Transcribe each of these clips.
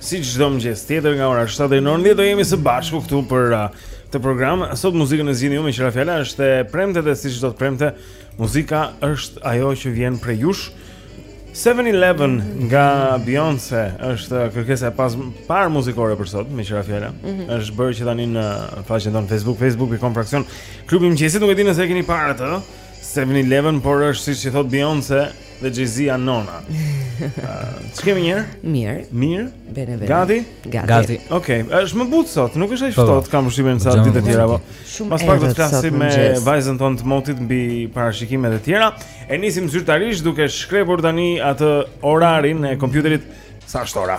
Si çdo mëngjes tjetër nga ora 7 deri në orën 10 do jemi së bashku këtu për uh, këtë program. Sot muzikën e zgjidhni ju meqë ra fjala është e premte dhe si çdo të premte, muzika është ajo që vjen prej jush. 7-Eleven nga Beyoncé është uh, kërkesa e pas par muzikore për sot meqë ra fjala. Mm -hmm. Është bërë që tani në faqen tonë Facebook, facebook.com fraksion klubi i mëngjesit, nuk e di nëse e keni parë atë. 7-Eleven, por është siç i thot Beyoncé, Dhe Xhezia Nona Ç'kemi njëherë? Mirë Mirë? Bene, bene Gati? Gati, Gati. Oke, okay. është më butë sot, nuk është aq ftohtë, kam përshtypjen sa ditë të tjera po. Shumë Mas pak do flasim me vajzën tonë të motit mbi parashikimet e tjera E nisim zyrtarisht duke shkrepur tani atë orarin e kompjuterit Sa është ora?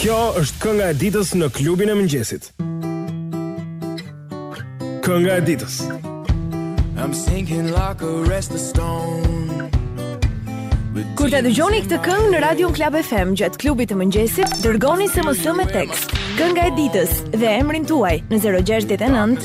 Kjo është kënga e ditës në klubin e mëngjesit. Kënga e ditës. I'm sinking like a rest of stone. Kur të dëgjoni këtë këngë në Radio Klab FM gjatë klubit të mëngjesit, dërgoni SMS me tekst Kënga e ditës dhe emrin tuaj në 069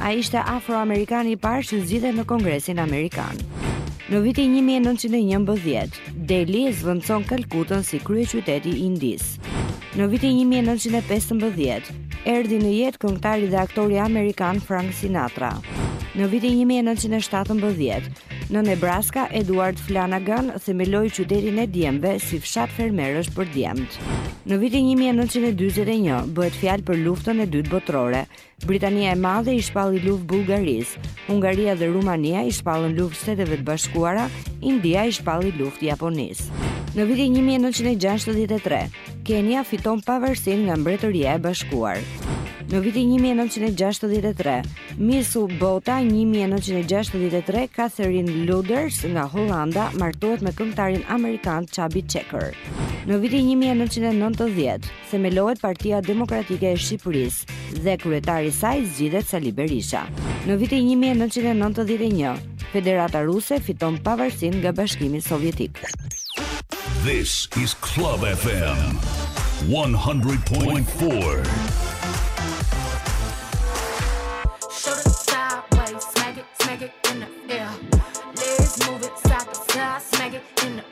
Ai ishte afroamerikani i parë që zgjidhet në Kongresin Amerikan. Në vitin 1911, Delhi zëvendëson Kalkutën si kryeqyteti i Indisë. Në vitin 1915, erdhi në jetë këngëtari dhe aktori amerikan Frank Sinatra. Në vitin 1917, në Nebraska, Edward Flanagan themeloi qytetin e djemve si fshat fermerësh për djemtë. Në vitin 1941, bëhet fjalë për luftën e dytë botërore, Britania e Madhe i shpalli luftë Bullgarisë, Hungaria dhe Rumania i shpallën luftë Shteteve të Bashkuara, India i shpalli luftë Japonisë. Në vitin 1963, Kenia fiton pavarësinë nga Mbretëria e Bashkuar. Në vitin 1963, Miss Bota 1963, Catherine Lodders nga Holanda martohet me këngëtarin amerikan Chubby Checker. Në vitin 1990, themelohet Partia Demokratike e Shqipërisë dhe kryetari i saj zgjidhet Sali Berisha. Në vitin 1991, Federata Ruse fiton pavarësinë nga Bashkimi Sovjetik. This is Club FM 100.4.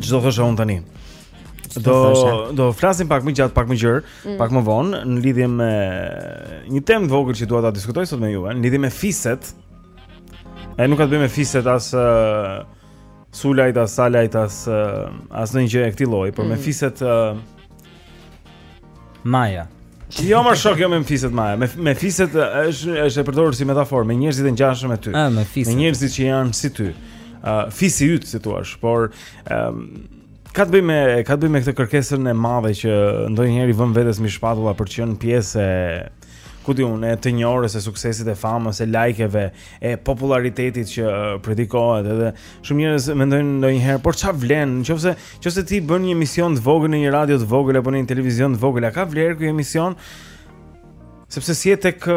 Ç'do thosha unë tani. Do do flasim pak më gjatë, pak më gjerë, mm. pak më vonë në lidhje me një temë të vogël që dua ta diskutoj sot me ju, në lidhje me fiset. E nuk ka të bëjë me fiset as uh, Sulajt as Salajt as uh, as ndonjë gjë e këtij lloji, por mm. me fiset uh, Maja. Jo më shok jo me fiset Maja. Me me fiset është është e përdorur si metaforë me njerëzit e ngjashëm me ty. Ah, me fiset. Me njerëzit që janë si ty. Ë uh, fisi yt si thua, por ë um, ka të bëjë me ka të bëjë me këtë kërkesën e madhe që ndonjëherë i vëmë vetes mbi shpatulla për të qenë pjesë e ku di unë, të të njohurës e suksesit e famës, e lajkeve, e popularitetit që predikohet edhe shumë njerëz mendojnë ndonjëherë, por ça vlen, nëqofse, qofse ti bën një emision të vogël në një radio të vogël, apo në një televizion të vogël, a ka vlerë ky emision, sepse s'je tek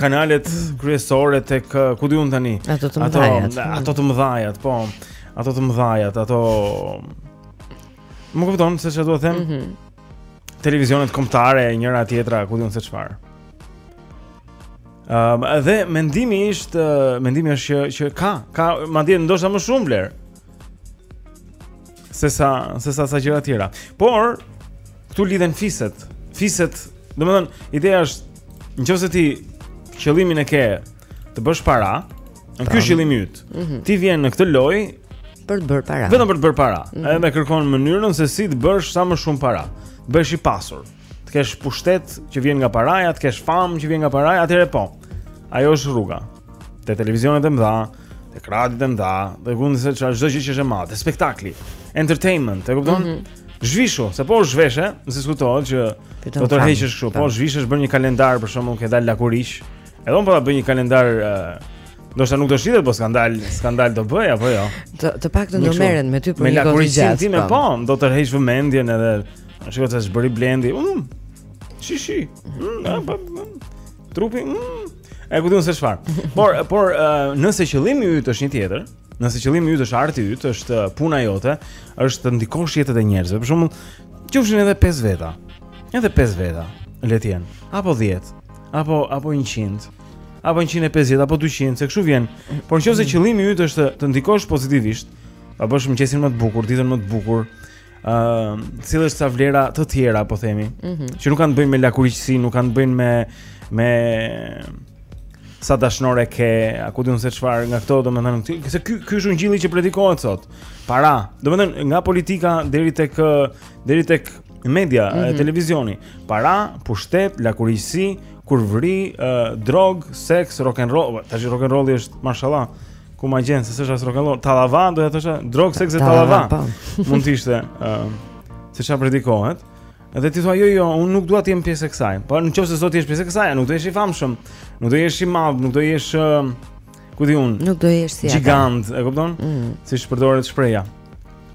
kanalet kryesore, tek ku di unë tani, ato të mëdhajat, ato, ato të mëdhajat, po, ato të mëdhajat, ato... Më kupton, se ç'dua të them, mm -hmm. televizionet kombëtare e njëra tjetra, ku di unë se çfarë. Ëm uh, dhe mendimi është uh, mendimi është që që ka, ka madje ndoshta më shumë vlerë. Se sa se sa sa gjëra tjera. Por këtu lidhen fiset. Fiset, domethënë ideja është nëqoftëse ti qëllimin e ke të bësh para, në ky qëllimi yt. Mm -hmm. Ti vjen në këtë lojë për të bërë para. Vetëm për të bërë para. Mm -hmm. Edhe kërkon mënyrën se si të bësh sa më shumë para. Të bëhesh i pasur. Të kesh pushtet që vjen nga paraja, të kesh famë që vjen nga paraja, atëherë po. Ajo është rruga. Te televizionet e mëdha, te radiot e mëdha, te ku di unë se çfarë çdo gjë që është e madhe, spektakli, entertainment, e kupton? Mm -hmm. Zhvishu, se po zhveshe, s'diskutohet që do tërheqësh kështu, po zhvishesh bën një kalendar për shkakun që dal lakuriq. Edhe unë po ta bëj një kalendar Ndoshta nuk do shitet, po skandal, skandal do bëj, apo jo? Të, të paktën do merren me ty për një kohë të gjatë. Time, po, do tërheqësh vëmendjen edhe, në shiko se ç'bëri Blendi, mm, shi, shi, mm, a, pa, mm, trupi, mm, e ku di unë se çfarë. Por, por uh, nëse qëllimi yt është një tjetër, nëse qëllimi yt është arti yt, është puna jote, është të ndikosh jetët e njerëzve, për shembull, qofshin edhe 5 veta, edhe 5 veta, le të jenë, apo 10, apo apo 100 apo 150 apo 200, se kështu vjen. Por nëqofse qëllimi yt është të ndikosh pozitivisht, ta bësh mëngjesin më të bukur, ditën më të bukur, ë, uh, t'i japësh ca vlera të tjera, po themi, mm -hmm. që nuk kanë të bëjnë me lakuriqësi, nuk kanë të bëjnë me me sa dashnore ke, a ku di unë se çfarë nga këto, domethënë, se ky ky është ungjilli që predikohet sot. Para, domethënë nga politika deri tek deri tek media, mm -hmm. televizioni, para, pushtet, lakuriqësi, kurvëri, uh, drogë, seks, rock and roll, tash rock and rolli është mashallah. Ku ma gjen, se së është asë rokenlon Talavan, do të ishte, drogë, seks e tallava po. Mund të ishte uh, Se çfarë predikohet Dhe ti thua jo jo, unë nuk dua të jem pjesë e kësaj. Po nëse s'do të jesh pjesë e kësaj, nuk do të jesh i famshëm, nuk do të jesh i madh, nuk do të jesh ku di un. Nuk do jesh si ata. Gigant, e kupton? Mm. Siç përdoret shprehja.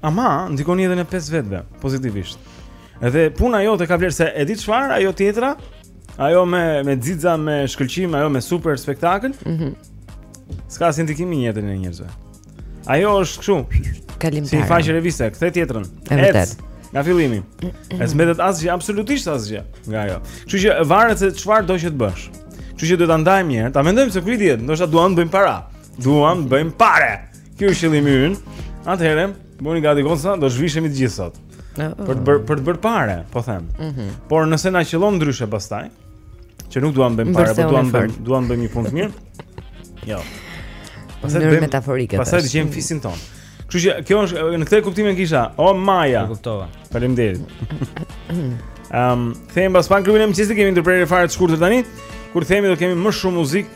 Ama ndikon jetën e pesë vetëve pozitivisht. Edhe puna jote ka vlerë se e di çfarë, ajo tjetra, ajo me me xixa me shkëlqim, ajo me super spektakël. Mhm. Mm S'ka asnjë ndikim në jetën e njerëzve. Ajo është kështu. Kalim Si faqe reviste, kthen tjetrën. E vërtet. Nga fillimi. E s'mbetet asgjë, absolutisht asgjë nga ajo. Kështu që varet se çfarë do që të bësh. Kështu që duhet ta ndajmë një herë, ta mendojmë se ku i dihet, ndoshta duam të bëjmë para. Duam të bëjmë pare. Ky është qëllimi ynë. Atëherë, bëhuni gati goca, do zhvishemi të gjithë sot. Për të bërë për të bërë pare, po them. Mhm. Por nëse na qëllon ndryshe pastaj, Që nuk duam bëjmë para, po duam bëjmë, duam bëjmë një punë të mirë. Jo. Pastaj bëjmë metaforike. Pastaj dëgjojmë fisin tonë. Kështu që kjo është në këtë kuptim e kisha. O Maja. E kuptova. Faleminderit. Ehm, um, them pas pan klubin e mëngjesit kemi ndërprerje fare të shkurtër tani. Kur themi do kemi më shumë muzikë,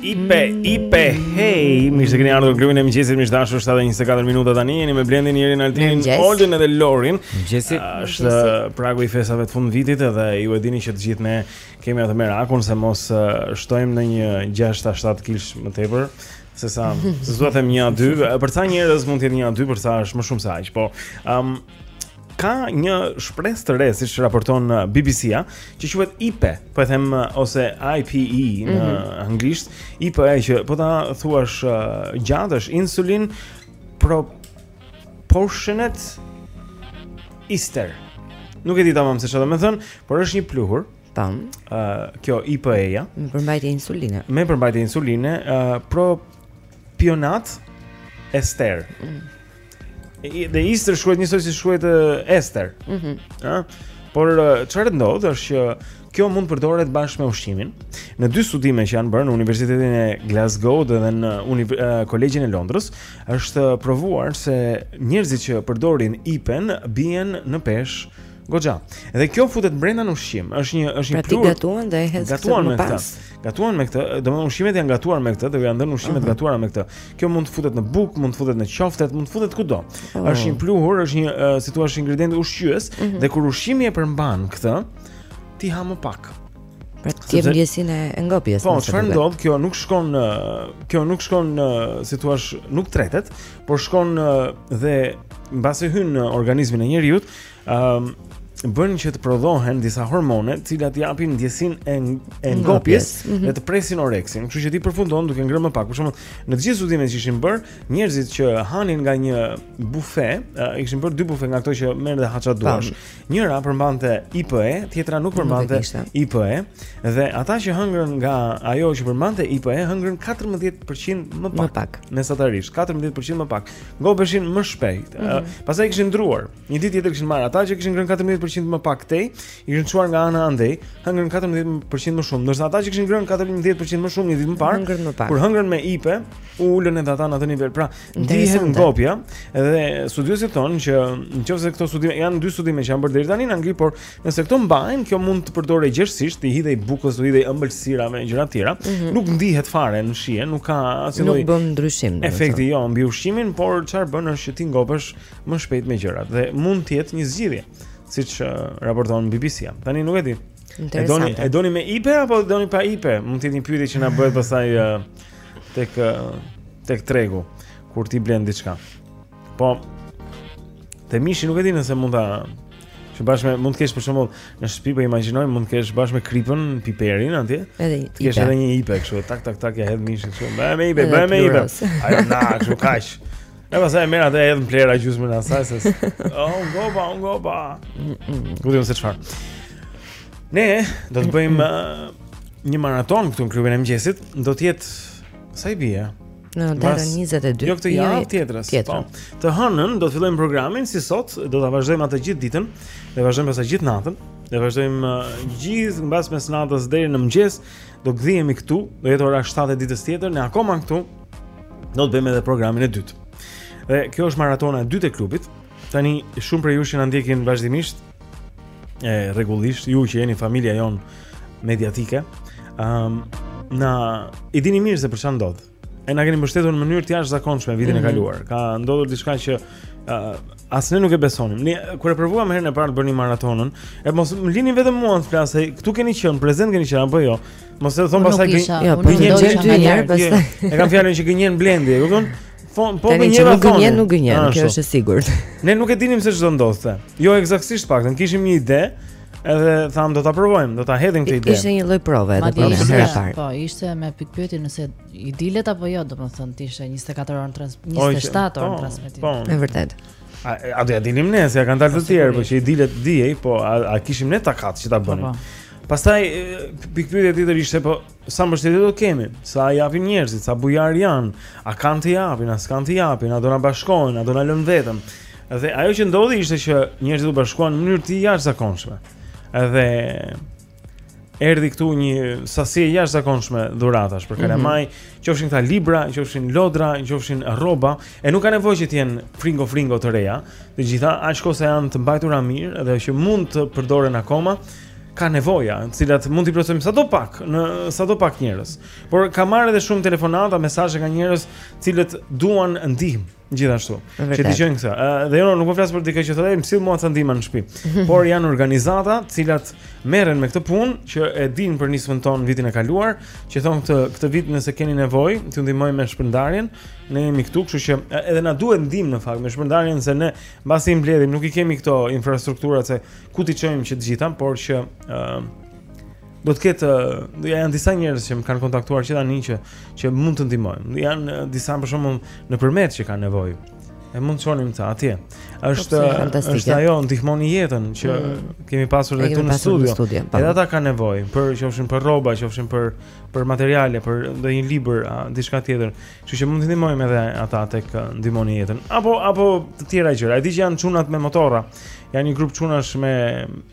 Ipe, ipe, hej, mirë se keni ardhur në klubin e mëngjesit, miq është 7.24 minuta tani, jeni me Blendin, Irin, Altinin, Olden edhe Lorin. Mëngjesi. Është pragu i festave të fundvitit edhe ju e dini që të gjithë ne kemi atë merakun, se mos shtojmë ndonjë 6-7 kile më tepër, se sa, se s'do them një a dy, për ca njerëz mund të jetë një a dy, për ca është më shumë se aq, po, um, Ka një shpresë të re siç raporton uh, BBC-a, që quhet IPE, po e them uh, ose IPE në mm -hmm. anglisht, IPE që po ta thuash uh, gjatë është insulin proportionate ister. Nuk e di tamam se çfarë do të thotë, por është një pluhur. Ë uh, kjo IPE-ja. Me përmbajtje insuline. Me përmbajtje insuline, ë uh, propionat ester. Mm. Dhe ister shkruhet njësoj si shkruhet Esther. Mhm. Ëh. Por çfarë ndodh është që kjo mund të përdoret bashkë me ushqimin. Në dy studime që janë bërë në Universitetin e Glasgowt dhe në Kolegjin e Londrës, është provuar se njerëzit që përdorin ipen bien në peshë Goxha. Dhe kjo futet brenda në ushqim. Është një është një pra pluhur. Pra gatuan dhe e hedh gatuan me këtë. Gatuan me këtë. Domethënë ushqimet janë gatuar me këtë, do janë dhënë ushqimet uh -huh. gatuara me këtë. Kjo mund të futet në bukë, mund të futet në qoftet, mund të futet kudo. Oh. Është një pluhur, është një uh, si thua është ingredient ushqyes uh mhm. -huh. dhe kur ushqimi e përmban këtë, ti ha më pak. Pra të jep ndjesinë e ngopjes. Po, çfarë ndodh? Kjo nuk shkon në kjo nuk shkon në si thua nuk tretet, por shkon në dhe mbasi hyn në organizmin e njeriut, Ëm um, bën që të prodhohen disa hormone, të cilat japin ndjesinë e ngopjes mm -hmm. dhe të presin oreksin. Kështu që ti përfundon duke ngrënë më pak. Për shembull, në të gjithë studimet që ishin bërë, njerëzit që hanin nga një bufe, uh, ishin bërë dy bufe nga ato që merr dhe ha ça duash. Njëra përmbante IPE, tjetra nuk përmbante IPE, dhe ata që hëngrën nga ajo që përmbante IPE, hëngrën 14% më pak. Më pak. Mesatarisht, 14% më pak. ngopeshin më shpejt. Mm -hmm. Pastaj kishin ndërruar. Një ditë tjetër kishin marrë ata që kishin ngrënë 14% më pak tej, i kishin çuar nga ana andej, hëngrën 14% më shumë. Ndërsa ata që kishin ngrënë 14% më shumë një ditë më parë, hëngrën më pak. Kur hëngrën me ipe, u ulën edhe ata në atë nivel. Pra, ndihet ngopja dhe studiuesit thonë që nëse këto studime janë dy studime që janë bërë deri tani në Angli, por Nëse këto mbajnë, kjo mund të përdorej gjerësisht, t'i hidhej bukës, t'i hidhej ëmbëlsirave e gjëra të tjera. Mm -hmm. Nuk ndihet fare në shije, nuk ka asnjë lloj Nuk bën ndryshim. efekti jo mbi ushqimin, por çfarë bën është që ti ngopesh më shpejt me gjërat dhe mund të jetë një zgjidhje, siç eh, raporton BBC-a. Tani nuk e di. E doni e doni me ipe apo e doni pa ipe? Mund të jetë një pyetje që na bëhet pastaj eh, tek eh, tek tregu kur ti blen diçka. Po. Te mishi nuk e di nëse mund ta që bashkë me mund të kesh për shembull në shtëpi po imagjinoj mund të kesh bashkë me kripën, piperin atje. Edhe një. Të kesh edhe një ipe kështu, tak tak tak ia hedh mishit kështu. Bëje me ipe, bëje me ipe. Ajo na kështu kaq. E pastaj merr atë edhe në pjatë lë gjysmën e asaj se. U ngopa, u ngopa. Ku di unë se çfarë. Ne do të bëjmë uh, një maratonë këtu në klubin e mëngjesit. Do të jetë sa i bie? Në datën 22. Jo këtë jo, javë, jo, tjetrën. Po. Të hënën do të fillojmë programin si sot, do ta vazhdojmë atë gjithë ditën, dhe vazhdojmë pastaj gjithë natën, dhe vazhdojmë uh, gjithë mbas mesnatës deri në mëngjes, do gdhihemi këtu, do jetë ora 7 e ditës tjetër, ne akoma këtu do të bëjmë edhe programin e dytë. Dhe kjo është maratona e dytë e klubit. Tani shumë prej jush që na ndjekin vazhdimisht, e rregullisht ju që jeni familja jonë mediatike. Ëm um, na e dini mirë se për çfarë ndodh. E na keni mbështetur në mënyrë të jashtëzakonshme vitin mm -hmm. e mhm. kaluar. Ka ndodhur diçka që uh, as ne nuk e besonim. Ne kur e provuam herën e parë të bënim maratonën, e mos më lini vetëm mua të flas, këtu keni qenë, prezent keni qenë apo jo? Mos e thonë pastaj gënjen. Ja, po një gjë dy herë pastaj. E kam fjalën që gënjen Blendi, e kupton? Po po gënjen atë. Gënjen nuk gënjen, ah, kjo është e sigurt. Ne nuk e dinim se ç'do ndodhte. Jo ekzaktësisht paktën, kishim një ide, edhe thamë do ta provojmë, do ta hedhim këtë ide. Ishte një lloj prove edhe po ishte e parë. Po, ishte me pikëpyetje nëse i dilet apo jo, domethënë ti ishe 24 orë në 27 orë në transmetim. Po, po. Është e vërtetë. A, a do ja dilnim ne se ja kanë dalë të tjerë, po që i dilet dihej, po a, a kishim ne takatin që ta po, bënim. Po. Pastaj pikpyetja tjetër ishte po sa mbështetje do kemi, sa japin njerëzit, sa bujar janë, a kanë të japin, a s'kanë të japin, a do na bashkohen, a do na lënë vetëm. Dhe ajo që ndodhi ishte që njerëzit u bashkuan në mënyrë të jashtëzakonshme. Dhe Erdhi këtu një sasi e jashtëzakonshme dhuratash për mhm. Kalamaj, mm -hmm. qofshin këta libra, qofshin lodra, qofshin rroba, e nuk ka nevojë që të jenë fringo fringo të reja. Të gjitha aq kohë sa janë të mbajtura mirë dhe që mund të përdoren akoma, ka nevoja, të cilat mund t'i plotësojmë sado pak në sado pak njerëz. Por kam marrë edhe shumë telefonata, mesazhe nga njerëz, të cilët duan ndihmë. Gjithashtu. Që dëgjojnë këtë. Uh, dhe unë nuk po flas për dikë që thotë, "Më sill mua ca ndihmë në shtëpi." Por janë organizata, të cilat merren me këtë punë që e dinë për nismën tonë vitin e kaluar, që thonë këtë këtë vit nëse keni nevojë, t'ju ndihmojmë me shpërndarjen, ne jemi këtu, kështu që edhe na duhet ndihmë në fakt me shpërndarjen se ne mbasi i mbledhim, nuk i kemi këto infrastruktura se ku t'i çojmë që të gjitha, por që uh, Do të ketë, janë disa njerëz që më kanë kontaktuar që tani që që mund të ndihmojmë. Janë disa për shembull në Përmet që kanë nevojë. E mund të çonim ca atje. Po, është është ajo Ndihmoni Jetën që mm. kemi pasur edhe këtu në studio. Po. Edhe ata kanë nevojë për qofshin për rroba, qofshin për për materiale, për ndonjë libër, diçka tjetër. Kështu që mund të ndihmojmë edhe ata tek Ndihmoni Jetën. Apo apo të tjera gjëra. E di që janë çunat me motorra. Janë një grup çunash me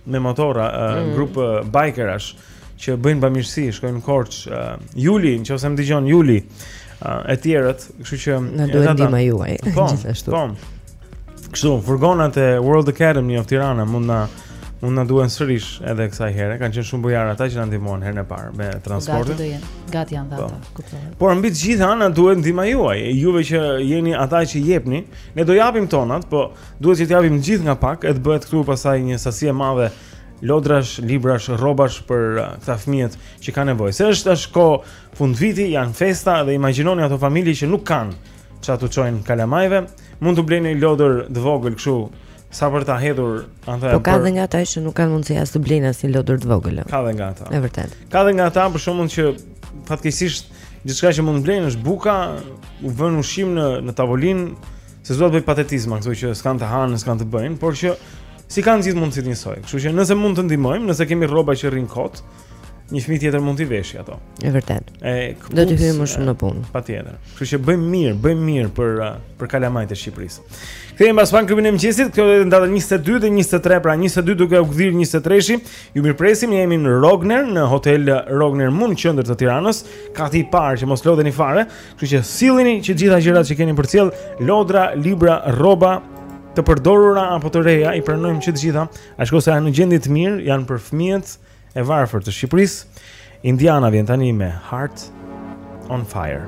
me motorra, mm. grup bikerash që bëjnë bamirësi, shkojnë në Korçë. Uh, Juli, nëse më dëgjon Juli, uh, e tjerët, kështu që na duhet ndihma juaj po, gjithashtu. Po. Kështu, furgonat e World Academy of Tirana mund na mund na duhen sërish edhe kësaj here, kanë qenë shumë bujarë ata që na ndihmuan herën e parë me transportin. Gati do jenë, gati janë ata, po. kuptoj. Por mbi të gjitha na duhet ndihma juaj, juve që jeni ata që jepni, ne do japim tonat, po Duhet që të japim të gjithë nga pak, e të bëhet këtu pasaj një sasi e madhe lodrash, librash, rrobash për uh, këta fëmijët që kanë nevojë. Se është tash kohë fundviti, janë festa dhe imagjinoni ato familje që nuk kanë çfarë t'u çojnë kalamajve, mund të blejnë një lodër të vogël kështu sa për ta hedhur anëta. Po ka dhe nga ata që nuk kanë mundësi as të blejnë asnjë lodër të vogël. Ka dhe nga ata. Është vërtet. Ka dhe nga ata për shembull që fatkeqësisht gjithçka që mund të blejnë është buka, u vën ushqim në në tavolinë, Se s'dua të bëj patetizma këtu që s'kanë të hanë, s'kanë të bëjnë, por që s'i kanë gjithë mundësitë njësoj. Kështu që nëse mund të ndihmojmë, nëse kemi rroba që rrinë kot, një fëmijë tjetër mund t'i veshë ato. Është vërtet. E këpucë, do të hyjnë më shumë në punë. Patjetër. Kështu që bëjmë mirë, bëjmë mirë për uh, për kalamajtë e Shqipërisë. Kthehemi pas pak në klubin e mëngjesit, kjo është data 22 dhe 23, pra 22 duke u gdhir 23-shi. Ju mirëpresim, ne jemi në Rogner, në Hotel Rogner, mu në qendër të Tiranës, kati i parë që mos lodheni fare. Kështu që sillini që të gjitha gjërat që keni për të sjellë, lodra, libra, rroba të përdorura apo të reja, i pranojmë që të gjitha, ashtu si janë në gjendje të mirë, janë për fëmijët e varfër të Shqipërisë. Indiana vjen tani me Heart on Fire.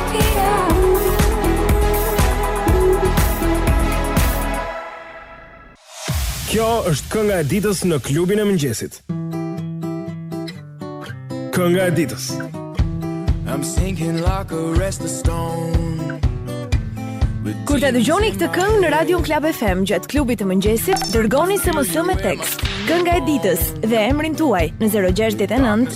Kjo është kënga e ditës në klubin e mëngjesit. Kënga e ditës. I'm sinking like a restless stone. Kur ta dëgjoni këtë këngë në Radio Club FM gjatë klubit të mëngjesit, dërgoni SMS me tekst, kënga e ditës dhe emrin tuaj në 069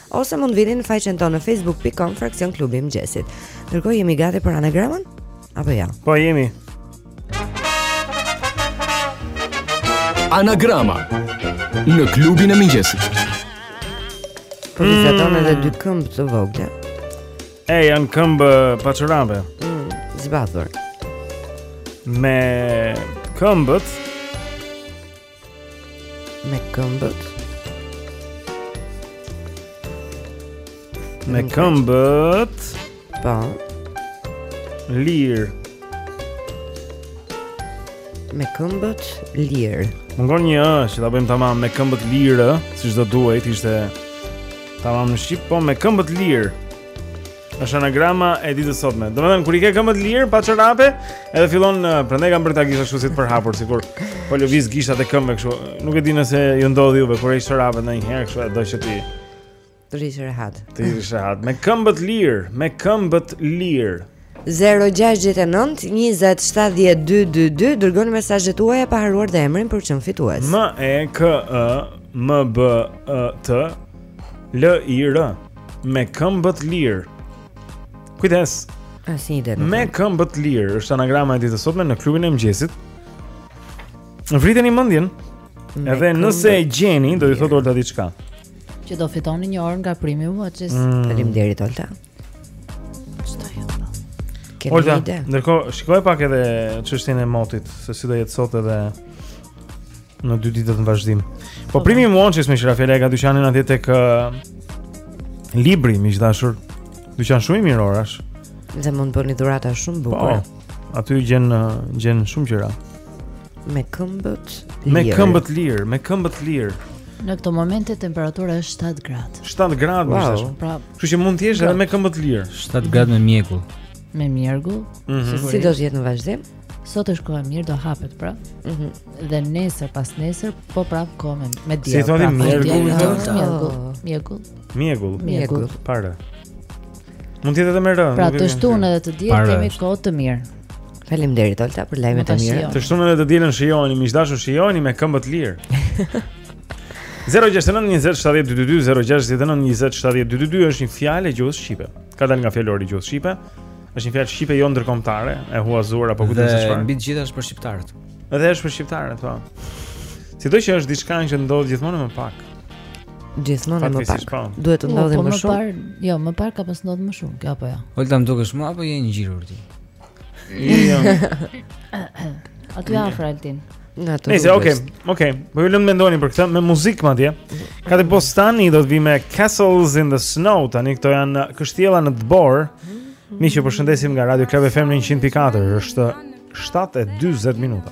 Ose mund vini në faqen tonë në facebook.com fraksion klubi i mëngjesit. Ndërkohë jemi gati për anagramën? Apo jo? Po jemi. Anagrama në klubin e mëngjesit. Po mm. vizaton edhe dy këmbë të vogla. A janë këmbë pa çorape. Mm, zbathur. Me këmbët Me këmbët. Me këmbët. Po. Lir. Me këmbët lir. Mungon një ë që ta bëjmë tamam me këmbët lirë, siç do duhej të ishte tamam në shqip, po me këmbët lirë. Është anagrama e ditës së sotme. Domethënë kur i ke këmbët lirë pa çorape, edhe fillon uh, prandaj kam bërë ta gishtat kështu si të përhapur sikur po lëviz gishtat e këmbëve kështu. Nuk e di nëse ju ndodh juve kur heq çorapet ndonjëherë kështu e do që ti të rrish rehat. Të rrish rehat me këmbët lirë, me këmbët lirë. 0-6-9-27-12-2 Dërgoni mesazhin tuaj pa harruar dhe emrin për të qenë fitues M-E-K-E M-B-E-T L-I-R me këmbët lirë. Kujdes. Asnjë ide. Me këmbët lirë është anagrama e ditës së sotme në klubin e mëngjesit. Vriteni mendjen. Edhe nëse e gjeni, do ju thotë Olta diçka. Që do fitoni një orë nga primi Watches. Mm. Faleminderit Olta. Çfarë jam bën? Olta, ndërkohë shikoj pak edhe çështjen e motit, se si do jetë sot edhe në dy ditët në vazhdim. Po, po primi Watches me Shirafela e ka dyqanin atje tek uh, Libri, miq dashur. Dyqan shumë i mirë orash. Dhe mund të bëni dhurata shumë po, bukur. Po. Aty gjen uh, gjen shumë gjëra. Me këmbët lirë. Me këmbët lirë, me këmbët lirë. Në këtë moment temperatura është 7 gradë. 7 gradë, miq dashur. Pra, kështu që mund të jesh edhe me këmbët lirë. 7 gradë me mjegull. Me mjegull? Mm -hmm. Si do të jetë në vazhdim? Sot është kohë e mirë, do hapet pra. Mhm. Mm dhe nesër pas nesër po prap kohë me diell. Si thoni pra, mjegull? Mjegull. Mjegull. Mjegull. Para. Mund të jetë edhe më rëndë. Pra të shtunë edhe të diel kemi kohë të mirë. Faleminderit Holta për lajmet e mira. Të shtunë edhe të dielën shijojeni, miq të dashur shijojeni me këmbë të lirë. 069 20 70 222 069 20 70 222 është një fjalë e gjuhës shqipe. Ka dalë nga fjalori i gjuhës shqipe. Është një fjalë shqipe jo ndërkombëtare, e huazuar apo ku di unë se çfarë. Dhe mbi të gjitha është për shqiptarët. Edhe është për shqiptarët, po. Sido që është diçka që ndodh gjithmonë më pak. Gjithmonë më pak. Po. Duhet të po, ndodhë po më shumë. Po më parë, jo, më parë ka pas ndodhur më shumë, kjo apo jo. Holta më dukesh më apo je ngjirur ti? Jo. Aty afër Altin. Nga të Nëse, okay, okay. Po ju lëmë të mendoni për këtë me muzikë madje. Cadebostany tani do të vi me Castles in the Snow tani këto janë kështjella në dëborë. Miq ju përshëndesim nga Radio Club FM 100.4, është 7:40 minuta.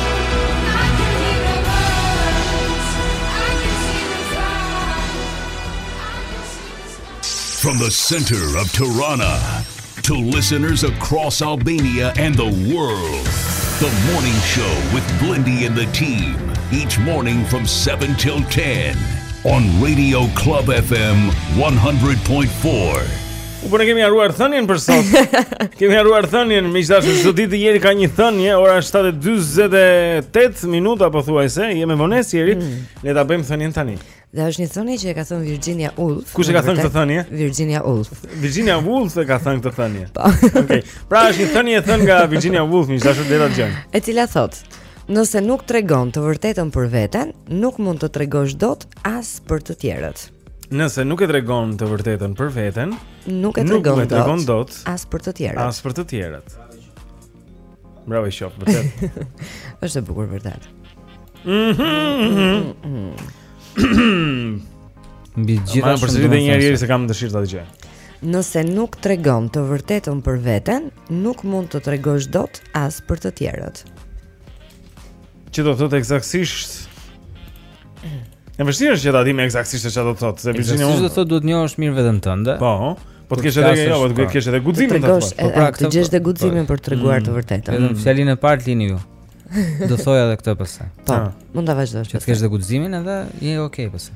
the center of Tirana to listeners across Albania and the world. The morning show with Blendi and the team each morning from 7 till 10 on Radio Club FM 100.4. U po ne e kemi harruar thënien për sot. kemi harruar thënien, meqë çdo ditë Jeri ka një thënie, ora është 7:48 minuta pothuajse, jemi me vonesë Jeri. Mm. Le ta bëjmë thënien tani. Dhe është një thënie që e ka thënë Virginia Woolf. Kush e ka thënë këtë thënie? Virginia Woolf. Virginia Woolf e ka thënë këtë thënie. Po. Okej. Pra është një thënie e thënë nga Virginia Woolf, më thashë deri atje. E cila thotë: Nëse nuk tregon të vërtetën për veten, nuk mund të tregosh dot as për të tjerët. Nëse nuk e tregon të vërtetën për veten, nuk e tregon, nuk tregon dot, dot as për të tjerët. As për të tjerët. Bravo shof, vërtet. Është e bukur vërtet. Mhm. Mm mm -hmm. Mbi të gjitha përsërite njëherë se kam dëshirë ta dëgjoj. Nëse nuk tregon të vërtetën për veten, nuk mund të tregosh dot as për të tjerët. Që do të thotë ekzaktësisht E vështirë është që ta dimë ekzaktësisht çfarë do të thotë, s'jam Virginia unë. Ekzaktësisht do të thotë duhet të njohësh mirë veten tënde. Po. Po të kesh edhe jo, po të po. kesh edhe guximin atë. Po, po pra që të gjesh dhe guximin për të treguar të mm. vërtetën. Vetëm mm. fjalën e parë lini ju. Do thoja edhe këtë pastaj. Po, mund ta vazhdosh. Që të kesh dhe guximin edhe je okay pastaj.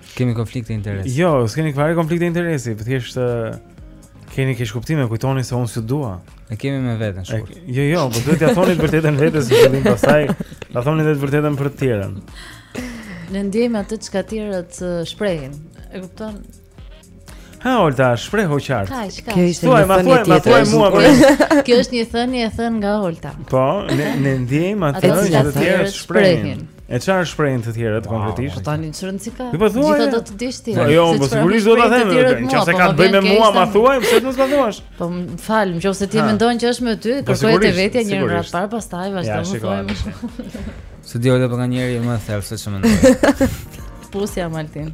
Kemi konflikte interesi. Jo, s'keni fare konflikte interesi, po thjesht keni keqkuptime, kujtoni se unë s'ju dua. E kemi me veten shkurt. Jo, jo, po duhet t'ia thoni të vërtetën vetes në fillim, pastaj ta thoni dhe të vërtetën për të tjerët. Ne ndiejmë atë çka të tjerët shprehin. E kupton? Ha Olta, shprehu qartë. Kaq, kaq. Kjo ishte një thënie tjetër. Mua, po. Kjo është një thënie e thënë nga Olta. Po, ne ne ndjejmë atë që të tjerët shprehin. E çfarë shprehin të tjerët wow. konkretisht? Po tani ç'rëndësi ka. Po Gjithë do t'i dish ti. Po jo, po sigurisht do ta them. Nëse ka të bëjë me mua, ma thuaj, pse nuk ma thuash? Po fal, nëse ti mendon që është me ty, po, kërkoje te vetja një herë së pari, pastaj vazhdo të thuaj. Se ti e di për nga njëri më thellë se ç'mendon. Pusja Martin.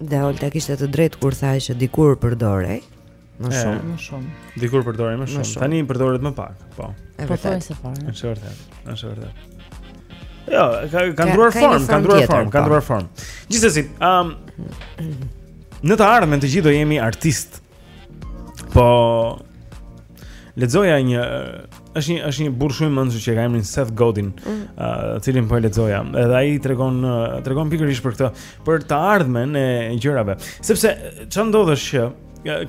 Dhe Olta kishte të drejtë kur tha që dikur përdorej më shumë, më shumë. Dikur përdorej më shumë. Tani përdoret më pak, po. Po thonë se fare. Është vërtet. Është vërtet. Jo, ka ka ndruar form, ka ndruar form, ka po. ndruar form. Gjithsesi, ëm um, në të ardhmen të gjithë do jemi artistë Po lexoja një është një është një burrë shumë i mënçëm që ka emrin Seth Godin, i mm. uh, cilin po e lexoja. Edhe ai tregon uh, tregon pikërisht për këtë, për të ardhmen e gjërave. Sepse ça ndodh është që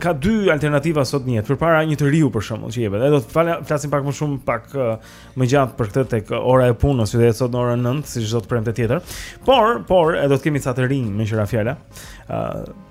ka dy alternativa sot në jetë. Përpara një të riu për shembull që jepet. Ne do të fla flasim pak më shumë pak uh, më gjatë për këtë tek ora e punës, si dhe sot në orën 9, si çdo të premte tjetër. Por, por e do të kemi ca të rinj meqë ra fjala. Uh,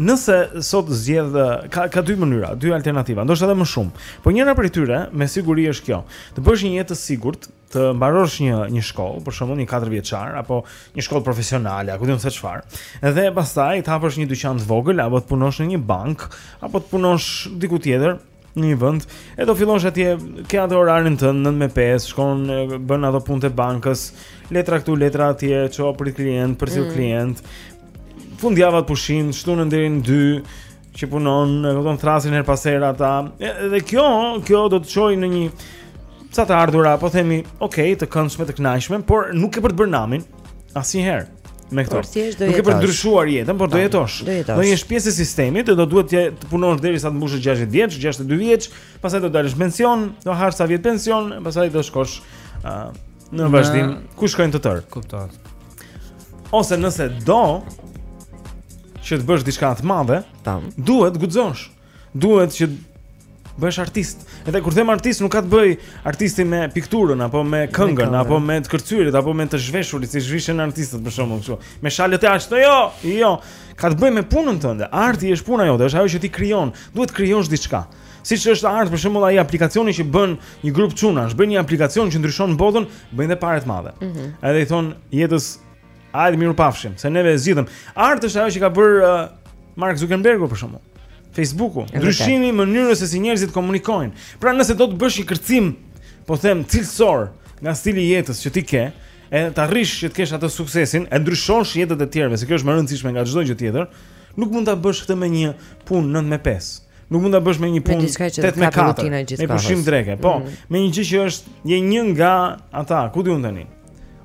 Nëse sot zgjedh ka ka dy mënyra, dy alternativa, ndoshta edhe më shumë. Por njëra prej tyre me siguri është kjo. Të bësh një jetë të sigurt, të mbarosh një një shkollë, për shembull një 4 vjeçar apo një shkollë profesionale, ku di unë se çfarë. Edhe pastaj të hapësh një dyqan të vogël apo të punosh në një bankë apo të punosh diku tjetër, në një vend, e do fillosh atje, ke atë orarin tënd 9 me 5, shkon bën ato punët e bankës, letra këtu, letra atje, ço prit klient, përcill mm. klient. Fundjavat pushim, shtunën deri në 2 që punon, e kupton thrasin her pas herë ata. Dhe kjo, kjo do të çojë në një ca të ardhura, po themi, ok, të këndshme, të kënaqshme, por nuk ke për të bërë namin asnjëherë. me këto. Nuk ke për të ndryshuar jetën, por do jetosh. Do jesh pjesë e sistemit, do duhet të, të punosh deri sa të mbushësh 60 vjeç, 62 vjeç, pastaj do dalësh pension, do hash ca vjet pension, pastaj do shkosh uh, në vazhdim ku shkojnë të tërë. Kuptoj. Ose nëse do që të bësh diçka të madhe, tam, duhet guxosh. Duhet të bëhesh artist. Edhe kur them artist nuk ka të bëj artisti me pikturën apo me këngën me apo me të kërcyerit a me të zhveshurit, si zhvishen artistët për shkakun kështu. Me shalët jashtë, jo, jo. Ka të bëj me punën tënde. Arti është puna jote, është ajo që ti krijon. Duhet të krijosh diçka. Siç është art për shembull ai aplikacioni që bën një grup çunash, bën një aplikacion që ndryshon botën, bën edhe pare të madhe. Mm -hmm. Edhe i thon jetës Hajde mirupafshim, se neve e zgjidhëm. Art është ajo që ka bër uh, Mark Zuckerbergu për shembull. Facebooku, ndryshimi i mënyrës se si njerëzit komunikojnë. Pra nëse do të bësh një kërcim, po them cilësor nga stili i jetës që ti ke, e të arrish që të kesh atë suksesin, e ndryshosh jetët e të tjerëve, se kjo është më e rëndësishme nga çdo gjë tjetër, nuk mund ta bësh këtë me një punë 9 me 5. Nuk mund ta bësh me një punë 8 me 4. Me pushim dreke, po, mm -hmm. me një gjë që është një një nga ata, ku di unë tani.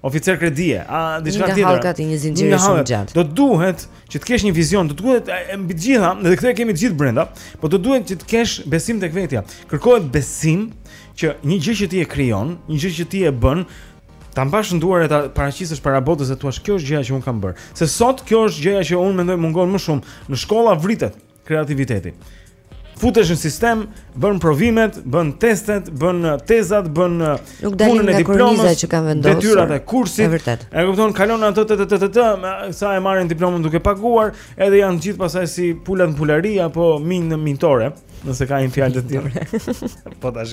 oficer kredie, a diçka tjetër. Nga hallkat e një zinxhiri shumë gjatë. Do duhet që të kesh një vizion, do duhet mbi të gjitha, edhe këtë e kemi të gjithë brenda, por do duhet që të kesh besim tek vetja. Kërkohet besim që një gjë që ti e krijon, një gjë që ti e bën, ta mbash në duar e ta paraqisësh para botës e thuash kjo është gjëja që un kam bër. Se sot kjo është gjëja që un mendoj mungon më shumë në shkolla vritet. kreativiteti. Futesh në sistem, bën provimet, bën testet, bën uh, tezat, bën uh, punën e diplomës që kanë vendosur. Detyrat e kursit. E vërtet. E kupton, kalon ato të të të të ca e marrin diplomën duke paguar, edhe janë gjithë pasaj si pulat në pulari apo minj në mintore, nëse ka një fjalë të tillë. po pra.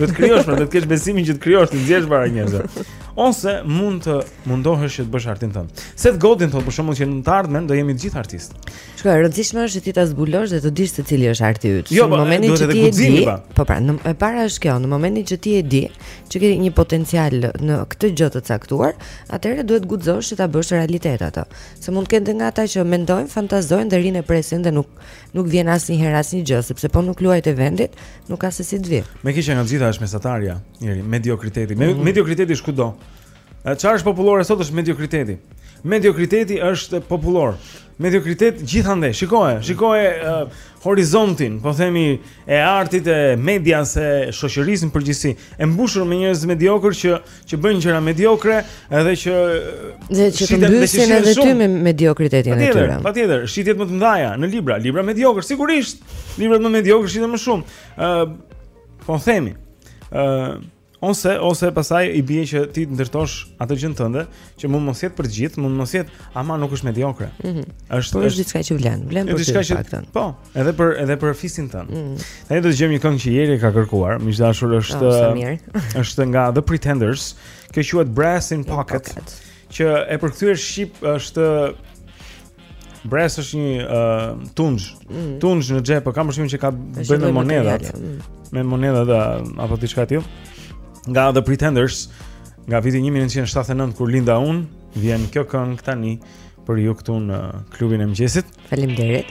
Do të krijosh, pra, do të kesh besimin që të krijosh, të nxjerrësh para njerëzve. Ose mund të mundohesh që të bësh artin tënd. Seth Godin thotë për shembull që në të ardhmen do jemi të gjithë artistë. Çka, e rëndësishme është që ti ta zbulosh dhe të dish se cili është arti yt. Jo, në po, momentin që ti e di, pra. po pra, në e para është kjo, në momentin që ti e di, që ke një potencial në këtë gjë të caktuar, atëherë duhet guxosh që ta bësh realitet atë. Se mund të kenë nga ata që mendojnë, fantazojnë dhe rrinë presin dhe nuk nuk vjen asnjëherë asnjë gjë, sepse po nuk luajte vendit, nuk ka se si të vijë. Më e keqe nga gjitha është mesatarja, Jeri, mediokriteti. Mm -hmm. Mediokriteti është kudo. Çfarë është popullore sot është mediokriteti. Mediokriteti është popullor. Mediokritet gjithandej. Shikoje, shikoje uh, horizontin, po themi e artit e medias e shoqërisë në përgjithësi, e mbushur me njerëz mediokër që që bëjnë gjëra mediokre, edhe që dhe që të mbysin edhe ty me mediokritetin e tyre. Patjetër, shitjet më të mëdha në libra, libra mediokër sigurisht. Librat më mediokër shiten më shumë. Ë uh, po themi, ë uh, Ose ose pastaj i bie që ti të ndërtosh atë gjën tënde, që mund mos jetë për të gjithë, mund mos jetë, ama nuk është mediokre. Ëh. Mm është diçka që vlen, vlen për diçka që. Po, edhe për edhe për fisin tënd. Mm -hmm. Tani do të dëgjojmë një këngë që Jeri ka kërkuar, miq të dashur është oh, është nga The Pretenders, që quhet Brass in Pocket, in pocket. që e përkthyer shqip është Brass është një uh, tunxh, mm. tunxh në xhep, kam përshtypjen që ka bën me monedha. Mm. Me monedha apo diçka e tillë. Nga The Pretenders, nga viti 1979 kur linda un, vjen kjo këngë tani për ju këtu në klubin e mëngjesit. Faleminderit.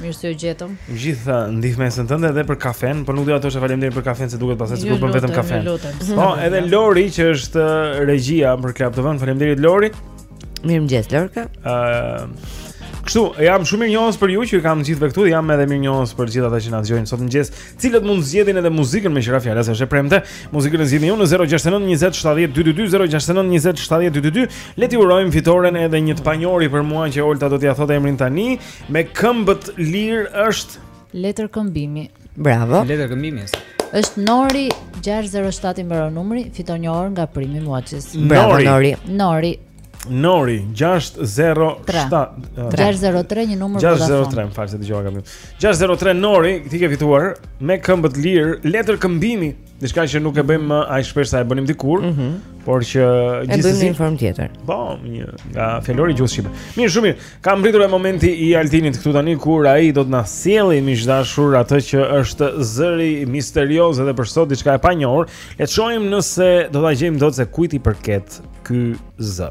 Mirë se u gjetëm. Gjithë uh, ndihmën tënde edhe për kafen, por nuk doja të thosha faleminderit për kafen se duket pastaj sikur bën vetëm kafe. Po, edhe Lori që është uh, regjia për Club TV-n, faleminderit Lori. Mirëmëngjes Lorka. Ë uh, Kështu, jam shumë mirënjohës për ju që ju kam gjithë vetë këtu, jam edhe mirënjohës për gjithë ata që na dëgjojnë sot mëngjes, cilët mund të zgjedhin edhe muzikën meqë ra fjala, se është e premte. Muzikën e zgjidhni ju në 069 20 70 222 069 20 70 222. Le t'i urojmë fitoren edhe një të panjohuri për mua që Olta do t'ia thotë emrin tani, Me këmbët lirë është letër këmbimi. Bravo. Letër këmbimi është. Është Nori 607 i mbaron numri, fiton një orë nga Primi Watches. Bravo Nori. Nori. Nori 607 603 një numër Vodafone. 603, fal se dëgjova gabim. 603 Nori, ti ke fituar me këmbët lirë letër këmbimi. Diçka që nuk e bëjmë më aq shpesh sa e bënim dikur, mm -hmm. por që gjithsesi në formë tjetër. Po, nga fjalori i gjuhës shqipe. Mirë, shumë mirë. Ka mbërritur edhe momenti i Altinit këtu tani kur ai do të na sjellë miq të dashur atë që është zëri misterioz edhe për sot diçka e panjohur. Le të shohim nëse do ta gjejmë dot se kujt i përket ky zë.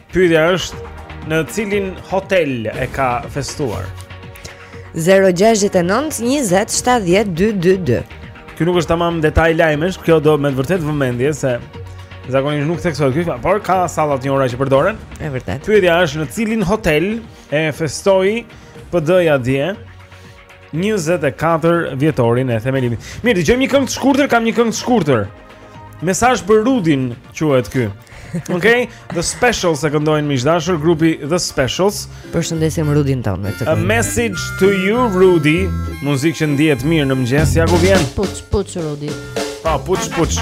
Pyetja është në cilin hotel e ka festuar? 069 20 70 222. Ky nuk është tamam detaj lajmesh, kjo do me të vërtetë vëmendje se zakonisht nuk theksohet ky, por ka salla të njëjta që përdoren. E vërtetë. Pyetja është në cilin hotel e festoi PD-ja dje? 24 vjetorin e themelimit. Mirë, dëgjojmë një këngë të shkurtër, kam një këngë të shkurtër. Mesazh për Rudin quhet ky. Okej? The Specials e këndojnë miq të dashur grupi The Specials. Përshëndesim Rudin tonë me këtë. A message to you Rudy, muzikë që ndihet mirë në mëngjes, ja ku vjen. Puç puç Rudy. Pa puç puç.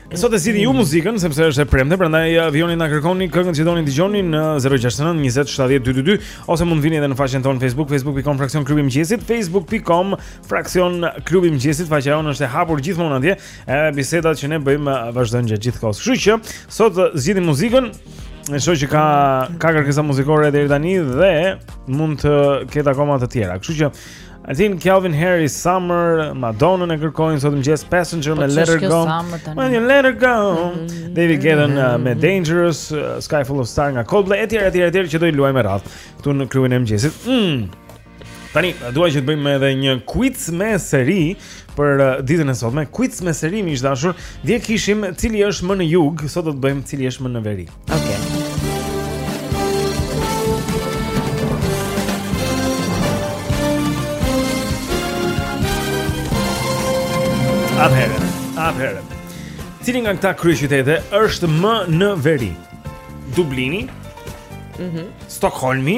Sot e zgjidhni ju muzikën sepse është e premte, prandaj uh, vijoni të na kërkoni këngën që doni të dëgjoni në 069 20 70 222 ose mund të vini edhe në faqen tonë Facebook, facebook.com fraksion klubi mëngjesit, facebook.com fraksion klubi mëngjesit, faqja jonë është e hapur gjithmonë atje, edhe bisedat që ne bëjmë uh, vazhdojnë gjatë gjithë kohës. Kështu që sot uh, zgjidhni muzikën, Unë shoh që ka ka kërkesa muzikore deri tani dhe mund të ketë akoma të tjera. Kështu që Atin Calvin Harris Summer, Madonna e kërkojnë sot mëngjes Passenger po me Let Her Go. When you let her go. Mm-hmm. David Guetta uh, me Dangerous, uh, Sky Full of Stars nga Coldplay etj etj etj që do t'i luajmë me radhë këtu në klubin e mëngjesit. Mm. Tani dua që të bëjmë edhe një quiz me seri për uh, ditën e sotme. Quiz me seri miq të dashur. Dje kishim cili është më në jug, sot do të bëjmë cili është më në veri. Atëherë, atëherë. Cili nga këta kryeqytete është më në veri? Dublini? Mhm. Mm Stockholmi?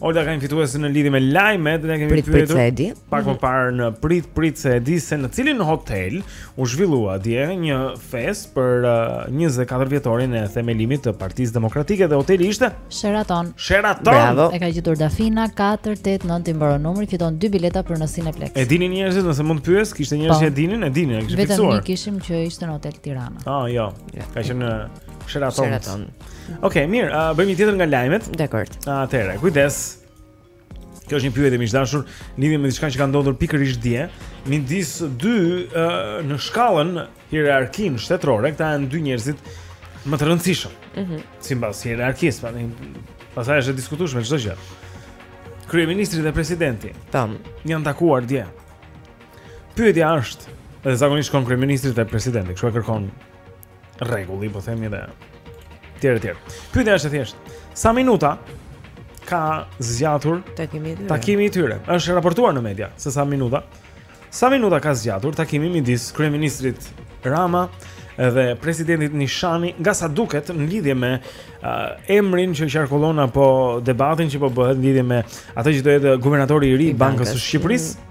Olta kemi fituesin në lidhje me lajmet, dhe ne kemi pyetur prit, prit, se di. Pak më mhm. parë në prit prit se di se në cilin hotel u zhvillua dje një fest për uh, 24 vjetorin e themelimit të Partisë Demokratike dhe hoteli ishte Sheraton. Sheraton. Bravo. E ka gjetur Dafina 489 i mbaron numri, fiton dy bileta për në Cineplex. E dinin njerëzit nëse mund të pyes, kishte njerëz po. që e dinin, e dinin, e kishin fiksuar. Vetëm një kishim që ishte në hotel Tirana. Ah, jo. Ka qenë Sheraton. Sheraton. Okej, okay, mirë, uh, bëjmë një tjetër nga lajmet. Dakor. Atëherë, kujdes. Kjo është një pyetje miq të dashur, lidhje me diçka që ka ndodhur pikërisht dje, midis dy uh, në shkallën hierarkinë shtetërore, këta janë dy njerëzit më të rëndësishëm. Mhm. Mm Sipas hierarkisë, pra, pastaj është e diskutueshme çdo gjë. Kryeministri dhe presidenti tam janë takuar dje. Pyetja është, dhe zakonisht takon kryeministri dhe presidenti, kështu e kërkon rregulli, po themi dhe tjerë tjerë. Pyetja është e thjeshtë. Sa minuta ka zgjatur takimi i tyre? Takimi i tyre është raportuar në media se sa minuta. Sa minuta ka zgjatur takimi midis kryeministrit Rama dhe presidentit Nishani, nga sa duket në lidhje me uh, emrin që qarkullon apo debatin që po bëhet në lidhje me atë që do të jetë guvernatori i ri i Bankës së Shqipërisë. Mm.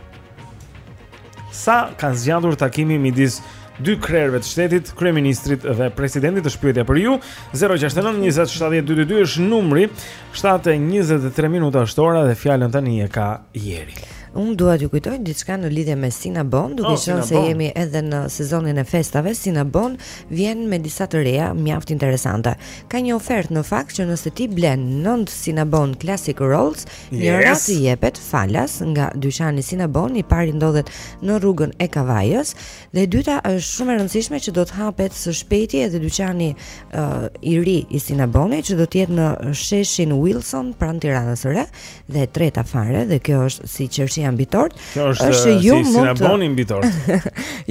Sa ka zgjatur takimi midis dy krerëve të shtetit, kryeministrit dhe presidentit është pyetja për ju. 069 20 70 222 është numri 7 e 23 minuta është ora dhe fjalën tani e ka Jeri. Unë dua t'ju kujtoj diçka në lidhje me Sinabon, duke oh, qenë se jemi edhe në sezonin e festave, Sinabon vjen me disa të reja mjaft interesante. Ka një ofertë në fakt që nëse ti blen 9 Sinabon Classic Rolls, Njëra yes. të jepet falas nga dyqani Sinabon, i pari ndodhet në rrugën e Kavajës dhe e dyta është shumë e rëndësishme që do të hapet së shpejti edhe dyqani uh, i ri i Sinabonit që do të jetë në sheshin Wilson pranë Tiranës së Re dhe e treta fare dhe kjo është si qershia mbi tortë. Kjo është, është ju si mund Sinaboni mbi tortë.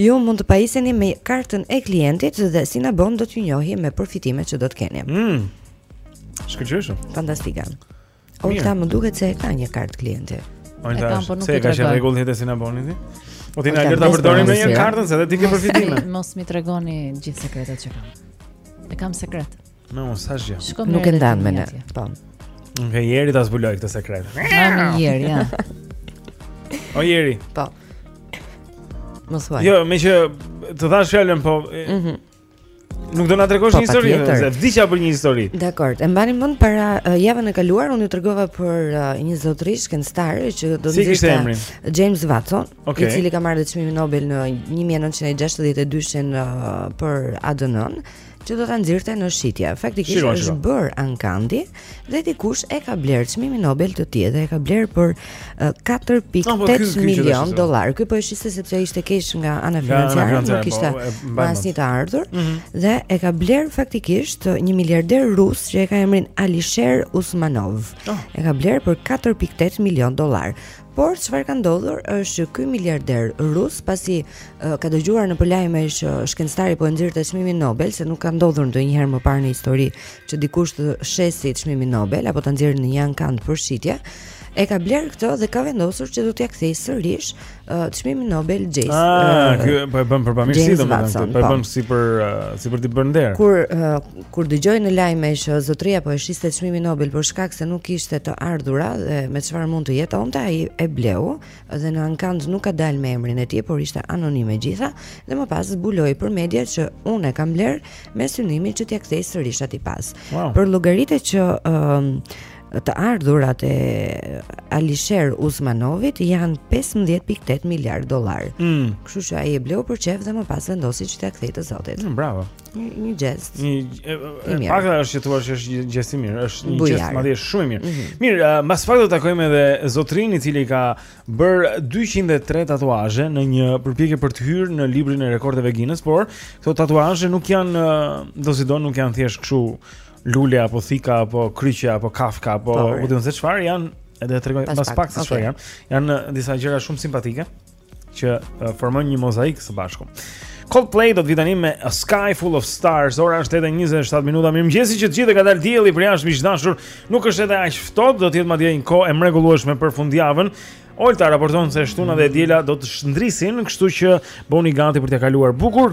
ju mund të pajiseni me kartën e klientit dhe Sinabon do t'ju njohë me përfitimet që do të keni. Mm. Shkëlqyeshëm. Fantastike. Olta më duket se e ka një kartë klienti. Olta, po nuk e ka. Se ka qenë rregull te Sinaboni ti? Po ti na lër ta përdorim ne një kartën se ti ke përfitime. Mos mi tregoni gjithë sekretet që kam. E kam sekret. Më mos sa gjë. Nuk e ndan me ne. Po. Nuk e jeri ta zbuloj këtë sekret. Në jeri, ja. O jeri. Po. Mos vaj. Jo, meqë të thashë fjalën po. Mhm. Nuk do na tregosh po, një histori, se vdiqa për një histori. Dakor, e mbani mend para uh, javën e kaluar unë ju tregova për uh, një zotëri shkencëtar që do të ishte si James Watson, okay. i cili ka marrë çmimin Nobel në 1962-shin uh, për ADN-n që do ta nxirrte në shitje. Faktikisht është bërë ankandi. Dhe dikush e ka bler çmimin Nobel të tij dhe e ka bler për 4.8 po, milion dollar. Ky po e shiste sepse ishte keq nga ana financiare, nuk kishte po, asnjë të ardhur mm -hmm. dhe e ka bler faktikisht një miliarder rus që e ka emrin Alisher Usmanov. Oh. E ka bler për 4.8 milion dollar. Por çfarë ka ndodhur është që ky miliarder rus pasi uh, ka dëgjuar nëpër lajme që shkencëtari po e nxirrte çmimin Nobel, se nuk ka ndodhur ndonjëherë më parë në histori që dikush të shesë çmimin Nobel apo ta nxjerrë në një ankand për shitje, e ka bler këtë dhe ka vendosur që do t'ia kthejë sërish uh, çmimin Nobel James. Ah, uh, ky po e bën për bamirësi domethënë, po e po. bën si për uh, si për t'i bërë nder. Kur uh, Kur dëgjoi në lajme që zotëria po e shiste çmimin Nobel për shkak se nuk kishte të ardhura dhe me çfarë mund të jetonte, ai e bleu dhe në ankand nuk ka dalë me emrin e tij, por ishte anonime e gjitha dhe më pas zbuloi për mediat që unë e kam bler me synimin që t'ia kthej sërish atij pas. Wow. Përllogaritet që um, të ardhurat e Alisher Usmanovit janë 15.8 miliard dollar. Mm. Kështu që ai e bleu për qejf dhe më pas vendosi që t'ia kthejë të zotit. Mm, bravo. Një një gjest. Më e pakta është që thua se është një gjest i mirë, është një gjest madje shumë i mirë. Mhm. Mirë, eh, mbas pak do të takojmë edhe zotrin i cili ka bër 203 tatuazhe në një përpjekje për të hyrë në librin e rekordeve Guinness, por këto tatuazhe nuk janë eh, dosido nuk janë thjesht kështu lule apo thika apo kryqe apo kafka apo po, po di unë se çfarë janë, e tregoj mbas pak se çfarë janë. Janë eh, disa gjëra shumë simpatike. që formojnë një mozaik së bashku. Coldplay do të vi tani me A Sky Full of Stars. Ora është 8:27 minuta. Mirëmëngjesi që të gjithë ka dalë dielli përjashta miq të dashur. Nuk është edhe aq ftohtë, do të jetë madje një kohë e mrekullueshme për fundjavën. Olta raporton se e shtuna dhe e diela do të shndrisin, kështu që bëuni gati për ta kaluar bukur.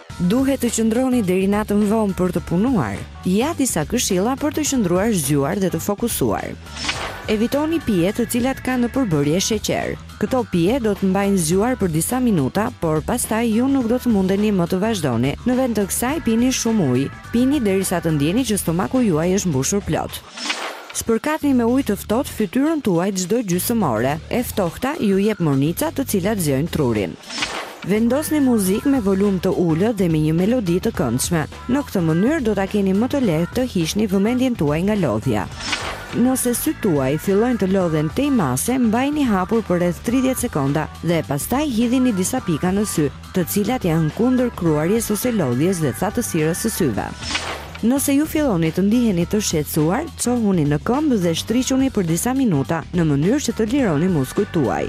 Duhet të qëndroni deri natën vonë për të punuar. Ja disa këshilla për të qëndruar zgjuar dhe të fokusuar. Evitoni pije të cilat kanë në përbërje sheqer. Këto pije do të mbajnë zgjuar për disa minuta, por pastaj ju nuk do të mundeni më të vazhdoni. Në vend të kësaj pini shumë ujë. Pini derisa të ndjeni që stomaku juaj është mbushur plot. Spërkatni me ujë të ftohtë fytyrën tuaj çdo gjysmë ore. E ftohta ju jep mornica të cilat zgjojnë trurin. Vendosni muzikë me volum të ulët dhe me një melodi të këndshme. Në këtë mënyrë do ta keni më të lehtë të hiqni vëmendjen tuaj nga lodhja. Nëse sytë tuaj fillojnë të lodhen tej mase, mbajini hapur për rreth tridhjetë sekonda dhe pastaj hidhini disa pika në sy, të cilat janë kundër kruarjes ose lodhjes dhe thatësirës së syve. Nëse ju filloni të ndiheni të shqetësuar, çohuni në këmbë dhe shtriquni për disa minuta në mënyrë që të lironi muskujt tuaj.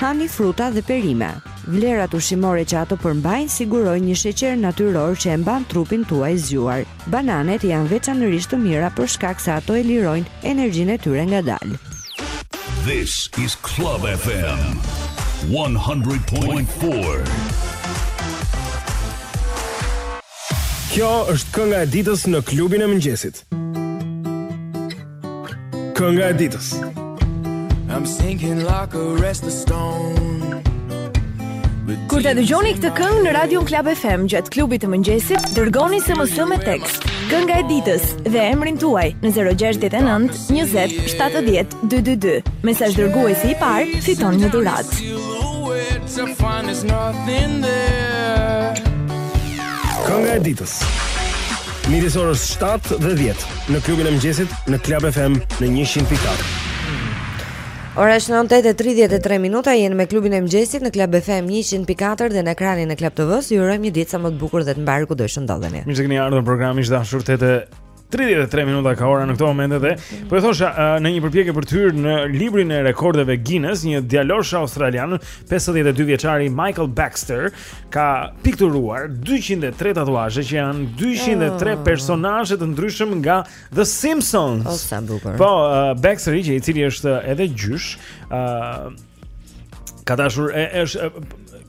Hani fruta dhe perime. Vlerat ushqimore që ato përmbajnë sigurojnë një sheqer natyror që e mban trupin tuaj zgjuar. Bananet janë veçanërisht të mira për shkak se ato e lirojnë energjinë e tyre ngadalë. This is Club FM 100.4. Kjo është kënga e ditës në klubin e mëngjesit. Kënga e ditës. I'm sinking like a rest of stone. Kur ta dëgjoni këtë këngë në Radio Klab FM gjatë klubit të mëngjesit, dërgoni SMS me tekst. Kënga e ditës dhe emrin tuaj në 069 20 70 222. Mesazhdërguesi i parë fiton një dhuratë. Kënga e ditës. Midis orës 7 dhe 10 në klubin e mëngjesit në Club FM në 100.4. Ora është 8:33 minuta, jemi me klubin e mëngjesit në Club FM 100.4 dhe në ekranin e Club TV-s. Ju urojmë një ditë sa më të bukur dhe të mbarë kudo që ndodheni. Mirë se keni ardhur në programin e dashur 8 e 33 minuta ka ora në këto momente dhe po ju thosha në një përpjekje për të hyrë në librin e rekordeve Guinness, një djalosh australian, 52 vjeçari Michael Baxter, ka pikturuar 203 tatuazhe që janë 203 oh. personazhe të ndryshëm nga The Simpsons. Oh, sa bukur. Po, uh, Baxter i cili është edhe gjysh, ë uh, ka dashur e është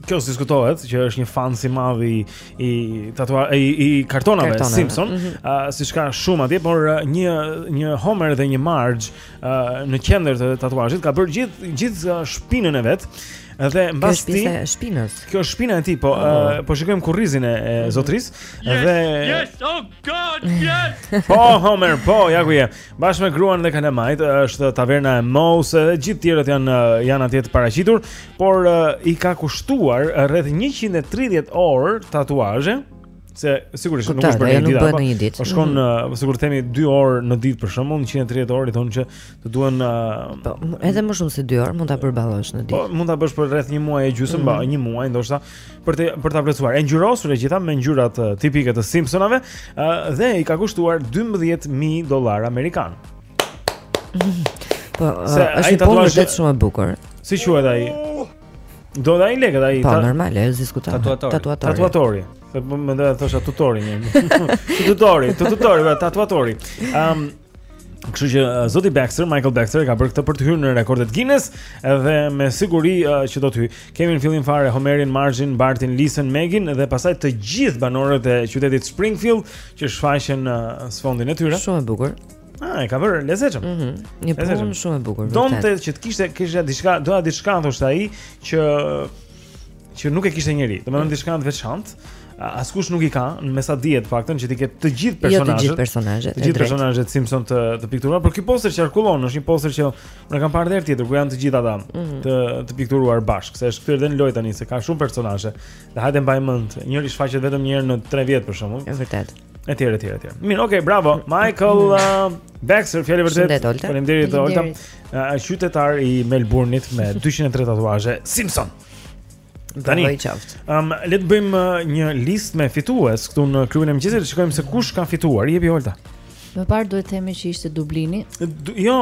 kjo s'diskutohet që është një fans i madh i i tatuar i, i kartonave, kartonave. Simpson, mm -hmm. uh, siç ka shumë atje, por uh, një një Homer dhe një Marge në qendër të tatuazhit ka bërë gjithë gjithë uh, shpinën e vet dhe mbas ti Kjo është shpinës. Kjo është shpina e tij, po oh. uh, po shikojmë kurrizin e, e mhm. zotërisë yes, dhe Yes, oh god, yes. po Homer, po ja ku je. Bashkë me gruan dhe kalamajtë është taverna e Moe's dhe gjithë tjerët janë uh, janë atje të paraqitur, por uh, i ka kushtuar rreth 130 orë tatuazhe. Se sigurisht nuk është bërë një ditë. Apo, dit. Po shkon mm -hmm. sikur të themi 2 orë në ditë për shembull, 130 orë i thonë që të duhen uh, po, edhe më shumë se 2 orë mund ta përballosh në ditë. Po mund ta bësh për rreth një muaj e gjysmë, mm -hmm. një muaj ndoshta për të për ta plotësuar. E ngjyrosur e gjitha me ngjyrat tipike të Simpsonave uh, dhe i ka kushtuar 12000 dollarë amerikan. Mm -hmm. Po, uh, është një punë shumë e bukur. Si quhet ai? Do dhe ai lekët, ai... Po, normal, s'diskutohet. Tatuatori. Tatuatori. Tatuatori. Se po mendoja të thosha tutori një. tutori, të tutori, pra, tatuatori. Um, Kështu që uh, Zoti Baxter, Michael Baxter ka bërë këtë për të hyrë në rekordet Guinness dhe me siguri uh, që do të hyjë. Kemi në fillim fare Homerin, Margin, Bartin, Lisën, Megin dhe pastaj të gjithë banorët e qytetit Springfield që shfaqen në uh, sfondin e tyre. Shumë e bukur. Ah, e ka bërë lezetshëm. Mhm. Mm një punë shumë e bukur. Donte që të kishte kishte diçka, doja diçka thoshte ai që që nuk e kishte njeri. Domethënë diçka të veçantë. Askush nuk i ka, me sa di në fakt që ti ke të gjithë personazhet. Jo të gjithë personazhet. Të gjithë personazhet Simpson të të pikturuar, por ky poster qarkullon, është një poster që unë e kam parë herë tjetër ku janë të gjithë ata mm -hmm. të të pikturuar bashkë, se është kthyer edhe në lojë tani se ka shumë personazhe. Dhe hajde mbaj mend, njëri shfaqet vetëm një herë në 3 vjet për shembull. Është vërtetë. Etj, etj, etj. Mirë, okay, bravo. Michael mm. uh, Baxter, i lumtë vërtet. Faleminderit Olta. Uh, qytetar i Melbourne-it me 203 tatuazhe, Simpson. Tani. Ehm, le të bëjmë uh, një listë me fitues këtu në klubin e mëngjesit, të shikojmë se kush ka fituar. Jepi Olta. Më parë duhet të themi që ishte Dublini. Jo.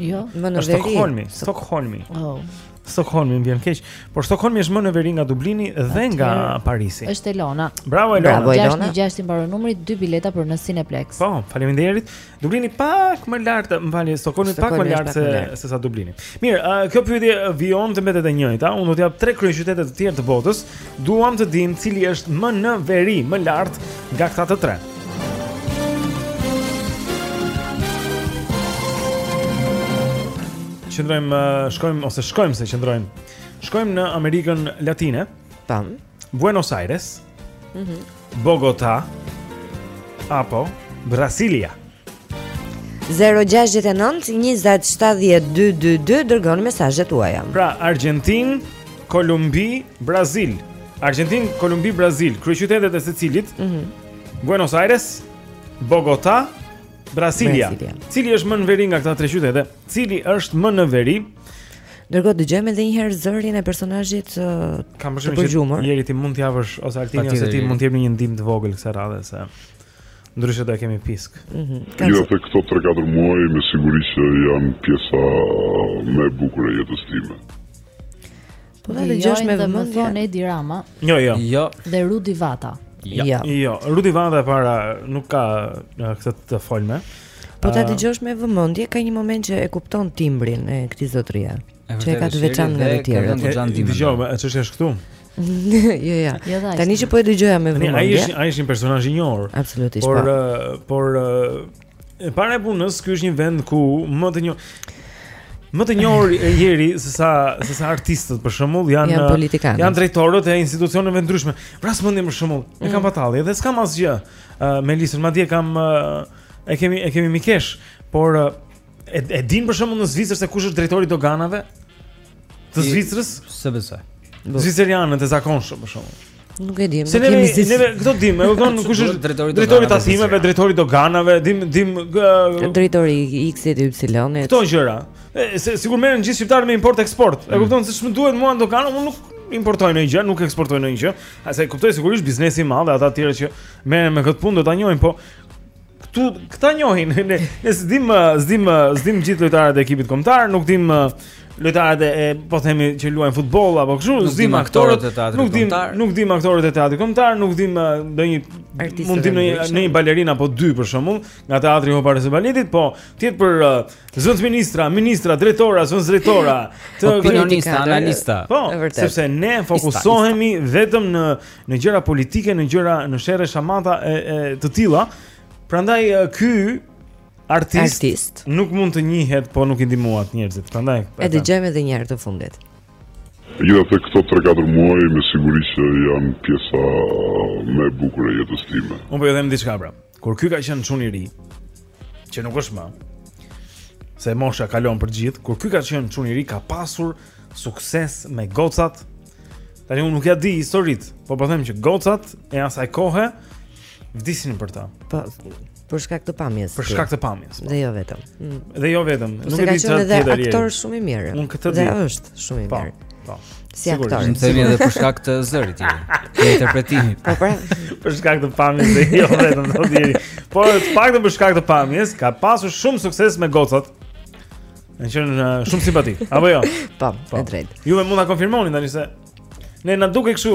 Jo, më në veri. Stockholmi, Stockholmi. Oh. Stockholmi më vjen keq, por Stockholmi është më në veri nga Dublini dhe nga Parisi. Është Elona. Bravo Elona. Bravo Elona. Gjashtë gjashtë mbaron numri, dy bileta për në Cineplex. Po, faleminderit. Dublini pak më lart, më falni, Stockholmi pak më lart se se sa Dublini. Mirë, kjo pyetje vijon të mbetet e njëjta. Unë do të jap tre kryeqytete të tjera të botës. Duam të dimë cili është më në veri, më lart nga këta të tre. Qëndrojmë, uh, shkojmë ose shkojmë se qëndrojmë. Shkojmë në Amerikën Latine. Tam. Buenos Aires. Mhm. Mm Bogota apo Brasilia. 0-6-9-27-2-2-2 Dërgoni mesazhet tuaja Pra, Argjentinë, Kolumbi, Brazil Argjentinë, Kolumbi, Brazil Kryeqytetet e secilit mm -hmm. Buenos Aires, Bogota, Brasilia. Brasilia Cili është më në veri nga këta tre qytete Cili është më në veri? Dërgo dëgjojmë edhe një herë zërin e personazhit të përgjumur. Jeri ti mund të japësh ose Altin ose ti mund të jepni një ndihmë të vogël kësaj radhe se ndryshe do e kemi pisk. Ëh. Mm jo, për këto 3-4 muaj me siguri që janë pjesa më e bukur e jetës sime. Po ta dëgjosh me vëmendje Jo më Edi Rama Jo, jo Jo Dhe Rudi Vata Jo Jo, jo. Rudi Vata e para nuk ka këtë të folme Po ta dëgjosh me vëmendje Ka një moment që e kupton timbrin e këtij zotëria Që e ka të veçantë nga të tjerët Dëgjosh me vëmendje E që është këtu jo, jo. jo Tani që po e dëgjoja me vëmendje. Ai është ai është një personazh i njohur. Absolutisht. Por po. por E para e punës, ky është një vend ku më të njohur më të njohur Jeri se sa se sa artistët për shembull janë janë politikanë. Janë drejtorët e institucioneve të ndryshme. Vras mendjen për shembull, mm. e kam mm. batalli dhe s'kam asgjë. Uh, me listën madje kam uh, e kemi e kemi mikesh, por uh, e, e din për shembull në Zvicër se kush është drejtori i doganave? Të Zvicrës? Se besoj. Zvicerianët e zakonshëm për shembull. Nuk e dim, nuk kemi zgjidhje. Ne këto dim, e kupton kush është drejtori i tatimeve, drejtori i doganave, dim dim drejtori i X-it, Y-it. Këto gjëra. Se sikur merren gjithë shqiptarët me import eksport. E mm. kupton se ç'më duhet mua dogana, unë nuk importoj ndonjë gjë, nuk eksportoj ndonjë gjë. A se kuptoj sigurisht biznesi i madh dhe ata të tjerë që merren me këtë punë do ta njohin, po Këtu këta njohin, ne ne s'dim s'dim s'dim gjithë lojtarët e ekipit kombëtar, nuk dim lojtarët e po themi që luajnë futboll apo kështu, s'dim aktorët e teatrit kombëtar. Nuk dim, nuk dim aktorët e teatrit kombëtar, nuk dim ndonjë mund të dim ndonjë një balerinë apo dy për shembull, nga teatri i Operas e Baletit, po të jetë për zëvendës ministra, ministra, drejtora, zëvendës drejtora, të opinionista, analista. Po, sepse ne fokusohemi vetëm në në gjëra politike, në gjëra në sherre shamata e, e të tilla. Prandaj ky artist, artist nuk mund të njihet, po nuk i ndihmuat njerëzit. Prandaj e dëgjojmë edhe një herë të fundit. Gjatë këto 3-4 muaj me siguri që janë pjesa më e bukur e jetës time. Unë po ju them diçka, pra. Kur ky ka qenë çun i ri, që nuk është më. Se mosha kalon për gjithë, kur ky ka qenë çun i ri ka pasur sukses me gocat. Tani unë nuk ja di historitë, por po them që gocat e asaj kohe vdisnin për të. Po për shkak të pamjes. Për shkak të pamjes. Po. Dhe jo vetëm. Mm. Dhe jo vetëm. Po nuk e di çfarë tjetër. Është aktor shumë i mirë. Unë këtë di. Dhe është shumë i po, mirë. Po. Po. Si aktor. Sigurisht, themi edhe për shkak të zërit, të interpretimit. Po pra, për shkak të pamjes dhe jo vetëm do të deri. Po të paktën për shkak të pamjes ka pasur shumë sukses me gocat. Ka qenë uh, shumë simpatik, apo jo? Po, po. e drejtë. Juve mund ta konfirmoni tani se ne na duket kështu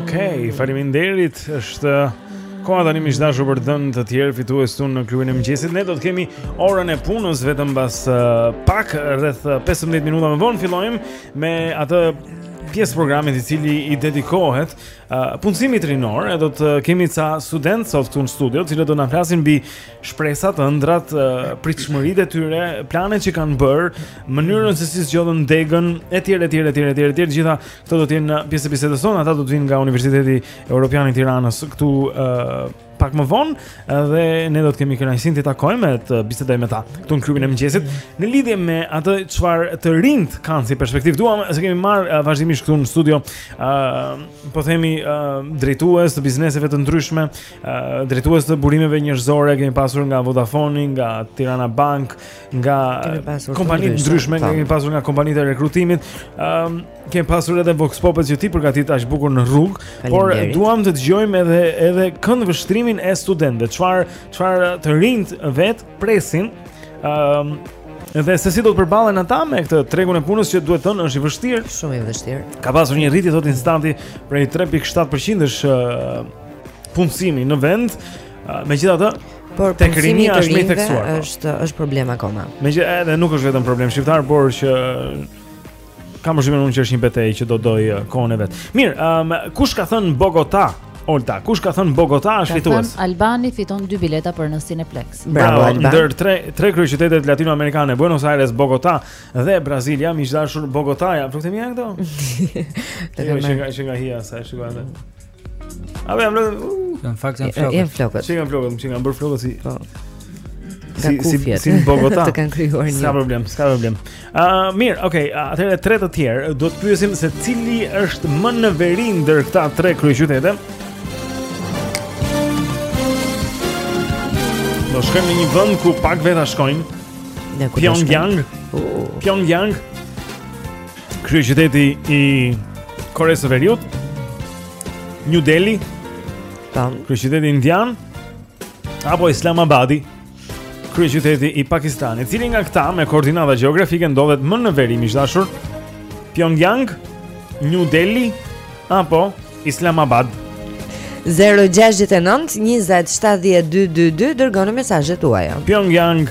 Okej, faleminderit. Është koha tani miq të dashur për të dhënë të tjerë fitues tanë në klubin e mëngjesit. Ne do të kemi orën e punës vetëm pas uh, pak rreth 15 uh, minuta më vonë fillojmë me atë pjesë programit i cili i dedikohet uh, punësimit rinor, e do të kemi ca studentë sot këtu në studio, të cilët do na flasin mbi shpresat, ëndrrat, pritshmëritë e tyre, planet që kanë bërë, mënyrën se si zgjodhën degën etj etj etj etj etj të gjitha këto do të jenë pjesë e bisedës sonë, ata do të vijnë nga Universiteti Europian i Tiranës këtu ë uh, pak më vonë dhe ne do të kemi kënaqësinë të takojmë e të bisedojmë me ta këtu në klubin e mëngjesit në lidhje me atë çfarë të rinjt kanë si perspektivë. Duam se kemi marr uh, vazhdimisht këtu në studio ë uh, po themi uh, drejtues të bizneseve të ndryshme drejtues të burimeve njerëzore kemi pasur nga Vodafone, nga Tirana Bank, nga kompani të ndryshme, kemi pasur nga kompanitë e rekrutimit. Ëm um, kemi pasur edhe Vox Popet që ti përgatit aq bukur në rrugë, por duam të dëgjojmë edhe edhe këndvështrimin e studentëve. Çfarë çfarë të rinjtë vetë presin? Ëm um, Dhe se si do të përballen ata me këtë tregun e punës që duhet thënë është i vështirë, shumë i vështirë. Ka pasur një rritje thotë INSTAT-i prej 3.7%-sh punësimi në vend, megjithatë Por tek rinia është më e theksuar. Po. Është është problem akoma. Megjithë edhe nuk është vetëm problem shqiptar, por që kam përshtypjen unë që është një betejë që do dojë uh, kohën e vet. Mirë, um, kush ka thënë Bogota? Olta, kush ka thënë Bogota është fitues? Albani fiton dy bileta për në Cineplex. Bravo, Alban. Ndër tre tre kryeqytetet latinoamerikane, Buenos Aires, Bogota dhe Brazilia, miq të dashur Bogotaja. Flutë më janë këto? Të kemë. Është nga hija sa e shikoj atë. A vë jam lënë. Në fakt janë flokët. Janë flokët. Si janë flokët? Më kanë bërë flokët si. Po. Si si si në Bogota. Të kanë krijuar një. S'ka problem, s'ka problem. Ë, uh, mirë, okay, atëherë tre të tjerë, do të pyesim se cili është më në veri ndër këta tre kryeqytete. Do shkojmë në një vend ku pak veta shkojnë. Pyongyang. Pyongyang. Kryeqyteti i Koresë së Veriut, New Delhi, tam, kryeqyteti indian apo Islamabadi, kryeqyteti i Pakistanit. Cili nga këta me koordinata gjeografike ndodhet më në veri, miq të dashur? Pyongyang, New Delhi apo Islamabad? 069 20 70 222 dërgoni mesazhet tuaja. Pyongyang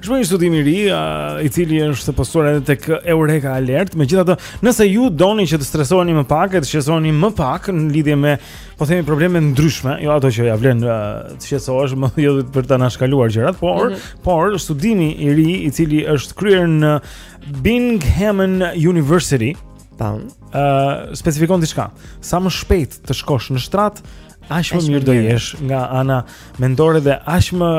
Është bërë një studim i ri, uh, i cili është postuar edhe tek Eureka Alert. Megjithatë, nëse ju doni që të stresoheni më pak, të shqetësoheni më pak në lidhje me, po themi probleme të ndryshme, jo ato që ia vlen uh, të shqetësohesh, më jo për t'i anashkaluar gjërat, por mm -hmm. por studimi i ri i cili është kryer në Binghamton University, tan, uh, specifikon diçka. Sa më shpejt të shkosh në shtrat, Aq më mirë do jesh nga ana mendore dhe aq më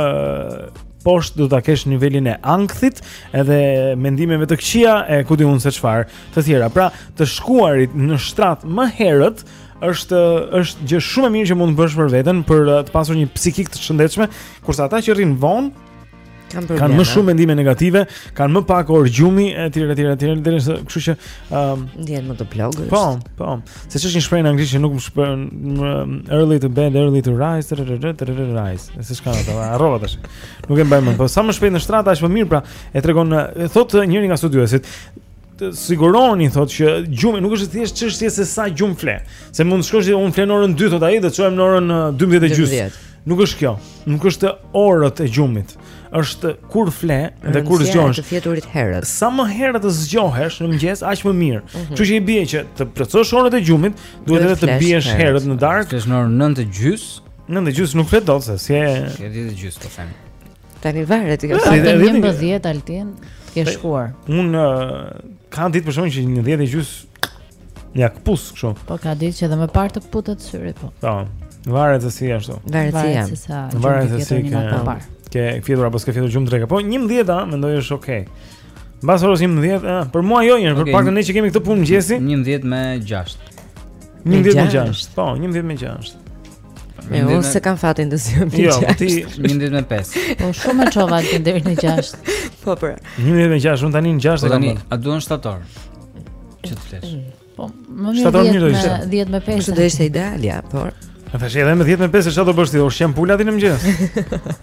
poshtë do ta kesh nivelin e ankthit edhe mendimeve të këqija e ku di unë se çfarë të tjera. Pra, të shkuarit në shtrat më herët është është gjë shumë e mirë që mund të bësh për veten për të pasur një psikikë të shëndetshme, kurse ata që rrinë vonë Kanë probleme. Kanë më shumë mendime negative, kanë më pak orë gjumi etj etj etj deri në kështu që ëm um, ndihen më të plogësht. Po, po. Se ç'është një shprehje në anglisht që nuk më shpën early to bed, early to rise, rise. Se çka ato, harrova tash. Nuk e mbaj mend. Po sa më shpejt në shtrat aq më mirë, pra e tregon thotë njëri nga studiuesit, të siguroni thotë që gjumi nuk është thjesht çështje se sa gjumë fle. Se mund të shkosh ti unë fle në orën 2 thotë ai dhe çohem në orën 12 e gjys. Nuk është kjo. Nuk është orët e gjumit. Është kur fle dhe kur zgjohesh. Të fjeturit herët. Sa më herët të zgjohesh në mëngjes, aq më mirë. Mhm. Kështu mm -hmm. që i bie që të plotësosh orët e gjumit, duhet edhe të biesh herët në darkë. Flesh në orën 9 e gjys. 9 e gjys nuk fle dot se si e 10 e gjys po themi. Tani varet jo. Ka, te njëmbëdhjeta Altin ke shkuar. Unë uh, ka ditë për shembull që në dhjetë e gjys ia këpus kështu. Po ka ditë që dhe më parë të këputet syri po. Po. Varet se si ashtu. Varet se si jam. Varet se si ke. Ke fjetur apo s'ke fjetur gjumë dreke. Po njëmbëdhjeta mendoj është okay. Mbas orës 11, eh, për mua jo mirë, okay, të paktën ne që kemi këtë punë mëngjesi 11 me 6 11 me 6, po, 11 me 6 E unë s'e kam fatin të zgjohem në gjashtë Jo, ti njëmbëdhjetë me pesë Po shumë e qova të ndrit një gjasht Po për njëmbëdhjetë me gjashtë, unë tani në gjashtë e po kam bërë A duhen shtatë orë Që të flesh mm. Po, më mirë dhjetë me pesë Kështu do ishte idealja, por Unë thashë edhe me dhjetë me pesë e shtatë orë bën ti Do zgjohem me pulat në mëngjes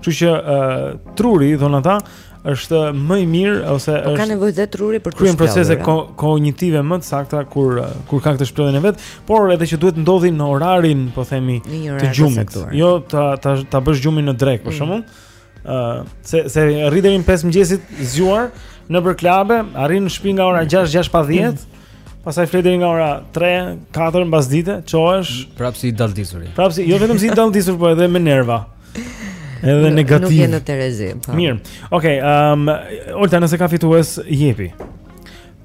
Kështu që uh, truri, thonë ata, është më i mirë ose po është ka nevojë dhe truri për t'u shplodhur. Kryen procese ko kognitive më të sakta kur kur ka këtë shplodhjen e vet, por edhe që duhet të ndodhi në orarin, po themi, të gjumit. Jo ta ta ta bësh gjumin në drekë, për mm. shembull. ë uh, se se rri deri në 5 të mëngjesit zgjuar nëpër klabe, arrin në shtëpi nga ora 6, 6 pa 10. Mm. Pastaj fle deri nga ora 3, 4 mbasdite, çohesh prapë si i dalldisuri. Prapë si, jo vetëm si i dalldisur, por edhe me nerva. Edhe jo, negativ. Nuk je në terezi. Po. Mirë. Okej, okay, ehm, um, Olta nëse ka fitues, jepi.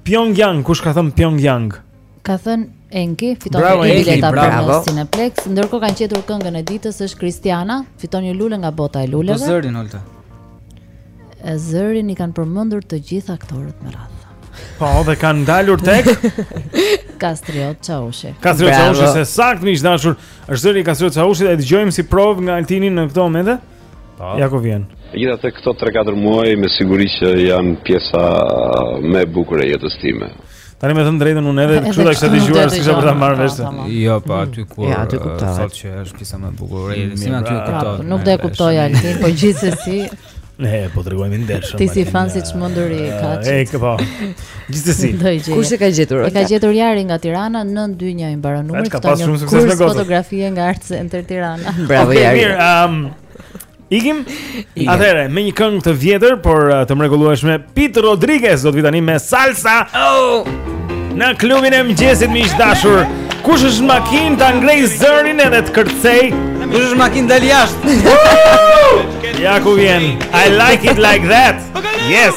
Pyongyang, kush ka thënë Pyongyang? Ka thënë Enki, fiton bravo, një biletë për bravo. Cineplex. Ndërkohë kanë gjetur këngën e ditës është Kristiana, fiton një lule nga bota e luleve. Po zërin Olta. Zërin i kanë përmendur të gjithë aktorët me radhë. Po, dhe kanë ndalur tek Kastriot Çaushi. Kastriot Çaushi është e saktë miq të dashur, është zëri i Kastriot Çaushit, e dëgjojmë si provë nga Altini në këto momente. Po. Ja ku vjen. Gjithatë këto 3-4 muaj me siguri që janë pjesa më e bukur e jetës time. Tani me thënë të drejtën unë edhe kështu ta kisha dëgjuar s'isha për ta marrë vesh. Jo, po aty ku ja, aty kuptohet. Thotë që është pjesa më e bukur e jetës. Nuk do e kuptoja Altin, po gjithsesi Ne po tregohemi ndershëm. Ti si fans i çmendur i Kaçit. Ej, po. Gjithsesi. Kush e ka gjetur? E ka gjetur Jari nga Tirana 921 i mbaron numri. Ka pasur shumë sukses me gocën. Fotografie nga Art Center Tirana. Bravo Jari. Mirë, um, ikim. Atëherë, me një këngë të vjetër, por uh, të mrekullueshme, Pete Rodriguez do të vijë tani me salsa oh! Në klubin e mëngjesit miq të dashur Kush është në makinë ta ngrejë zërin edhe të kërcej Kush është në makinë dhe jashtë Ja ku vjen I like it like that Yes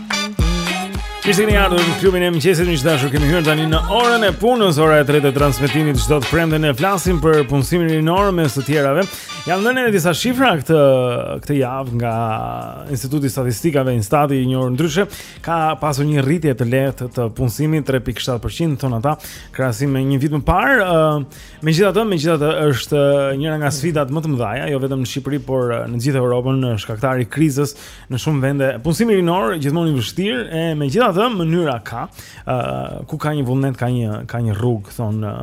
Mirë se keni ardhur në klubin e mëngjesit, miq të dashur. Kemi hyrë tani në orën e punës, ora e tretë e transmetimit çdo të premte ne flasim për punësimin rinor mes të tjerave. Janë dhënë edhe disa shifra këtë këtë javë nga Instituti i Statistikave Instati i njohur ndryshe, ka pasur një rritje të lehtë të punësimit 3.7% thonë ata, krahasuar me një vit më parë. Megjithatë, megjithatë është njëra nga sfidat më të mëdha, jo vetëm në Shqipëri, por në gjithë Europën, për shkak të krizës në shumë vende punësimi rinor gjithmonë i vështirë e megjithatë mënyra ka ë uh, ku ka një vullnet ka një ka një rrugë thonë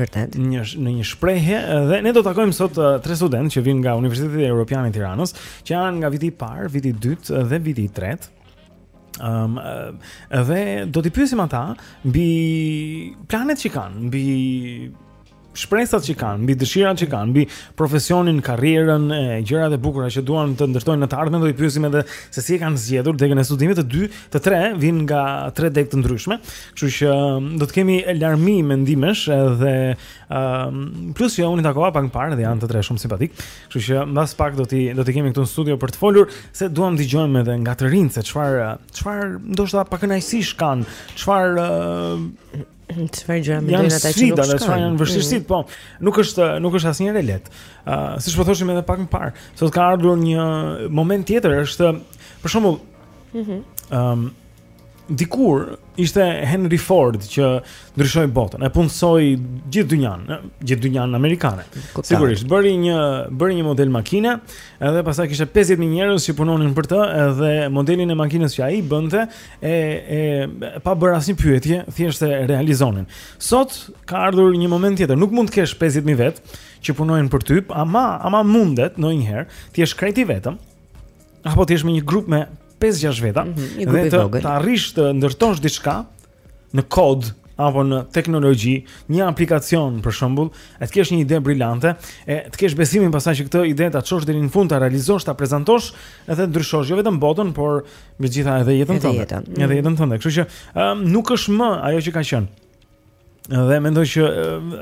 vërtet një në një shprehje dhe ne do të takojmë sot uh, tre studentë që vijnë nga Universiteti Evropian i Tiranës që janë nga viti i parë, viti i dytë dhe viti i tretë Um, dhe do t'i pyesim ata mbi planet që kanë, mbi shpresat që kanë, mbi dëshirat që kanë, mbi profesionin, karrierën, gjërat e bukura që duan të ndërtojnë në të ardhmen, do i pyesim edhe se si e kanë zgjedhur degën e studimit të dy, të tre vijnë nga tre degë të ndryshme. Kështu që um, do të kemi larmi mendimesh edhe ëm um, plus që unë i takova pak më parë dhe janë të tre shumë simpatikë. Kështu që mbas pak do t'i do t'i kemi këtu në studio për të folur se duam të dëgjojmë edhe nga të rinjtë se çfarë çfarë ndoshta pakënaqësi kanë, çfarë uh, Çfarë gjëra mendojnë ata që nuk shkojnë? Janë vështirësitë, mm. po. Nuk është nuk është asnjëherë e lehtë. Ë, uh, siç po thoshim edhe pak më parë, sot ka ardhur një moment tjetër, është për shembull, ëh, mm um, dikur ishte Henry Ford që ndryshoi botën, e punësoi gjithë dynjanë, gjithë dynjanë amerikane. Kuta. Sigurisht, bëri një bëri një model makine, edhe pastaj kishte 50000 njerëz që punonin për të, edhe modelin e makinës që ai bënte, e e pa bërë asnjë pyetje, thjesht e realizonin. Sot ka ardhur një moment tjetër, nuk mund të kesh 50000 vetë që punojnë për ty, ama ama mundet ndonjëherë të jesh krejt i vetëm. Apo të jesh me një grup me 5-6 veta mm -hmm, dhe të, të arrish të ndërtosh diçka në kod apo në teknologji, një aplikacion për shembull, e të kesh një ide brilante, e të kesh besimin pastaj që këtë ide ta çosh deri në fund ta realizosh, ta prezantosh, edhe të ndryshosh jo vetëm botën, por Megjithatë edhe jetën edhe tënde. Jetën. Edhe jetën tënde. Kështu që um, nuk është më ajo që ka qenë. Dhe mendoj që um,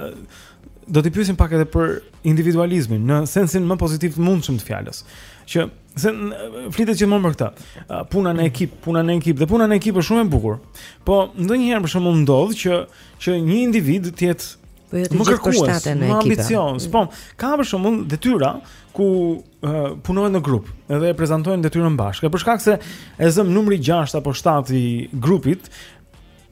do t'i pyesim pak edhe për individualizmin në sensin më pozitiv të mundshëm të fjalës. Që se flitet gjithmonë për këtë. Uh, puna në ekip, puna në ekip dhe puna në ekip është shumë e bukur. Po ndonjëherë për shembull ndodh që që një individ të jetë Po jo të gjithë përshtaten në ekip. Më ambicioz, mm. po, ka për shumë detyra ku punojnë në grup dhe e prezantojnë detyrën bashkë. Për shkak se e zëm numri 6 apo 7 i grupit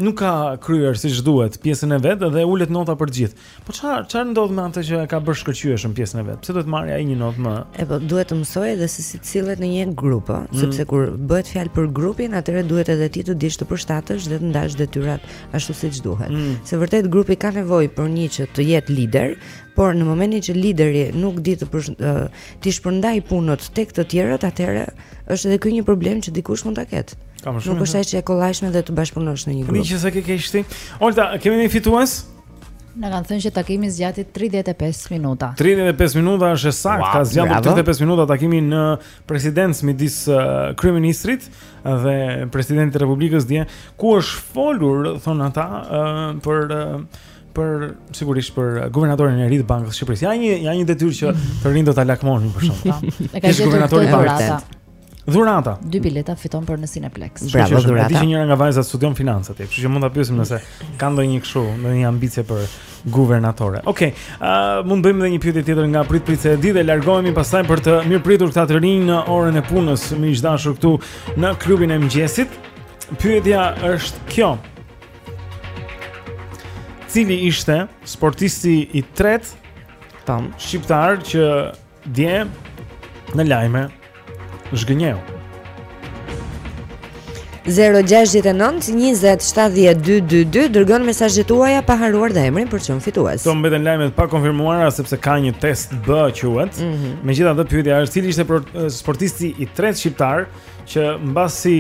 nuk ka kryer siç duhet pjesën e vet dhe ulet nota për të gjithë. Po çfarë çfarë ndodh me atë që ka bërë shkëlqyeshëm pjesën e vet? Pse duhet marrë ai një notë më? E po duhet të mësojë edhe se si të sillet në një grup, mm. sepse kur bëhet fjalë për grupin, atëherë duhet edhe ti të dish të përshtatësh dhe të ndash detyrat ashtu siç duhet. Mm. Se vërtet grupi ka nevojë për një që të jetë lider Por në momentin që lideri nuk di të përsh, t'i shpërndajë punët tek të tjerët, atëherë është edhe ky një problem që dikush mund ta ketë. Ka më shumë. Nuk është e kollajshme dhe të bashkëpunosh në një grup. Miqë sa ke kesh ti? Olta, kemi një fitues? Na kanë thënë që takimi zgjati 35 minuta. 35 minuta është saktë, wow, ka zgjatur 35 minuta takimi në presidencë midis uh, kryeministrit dhe presidentit të Republikës dje, ku është folur thonë ata uh, për uh, për sigurisht për guvernatorin e ri të Bankës së Shqipërisë. Ja një ja një detyrë që mhm. të rinjtë do ta lakmonin për shkak. Po. E ka gjetur guvernatorin Dhurata. Dhurata. Dy bileta fiton për në Cineplex. Bravo Dhurata. Dhe njëra nga vajzat studion financat, kështu që mund ta pyesim nëse ka ndonjë kështu, ndonjë ambicie për guvernatore. Okej. Okay. Uh, mund bëjmë edhe një pyetje tjetër nga prit prit se di dhe largohemi pastaj për të mirëpritur këta të rinj në orën e nëntë, miq të dashur këtu në klubin e mëngjesit. Pyetja është kjo. Cili ishte sportisti i tretë shqiptar që dje në lajme zhgënjeu? 0-6-9-20-70-222 Dërgoni mesazhet tuaja pa harruar dhe emrin për çmim fitues Këto mbeten lajme të pakonfirmuara Sepse ka një test B quhet mm -hmm. Megjithatë pyetja është Cili ishte sportisti i tretë shqiptar Që mbasi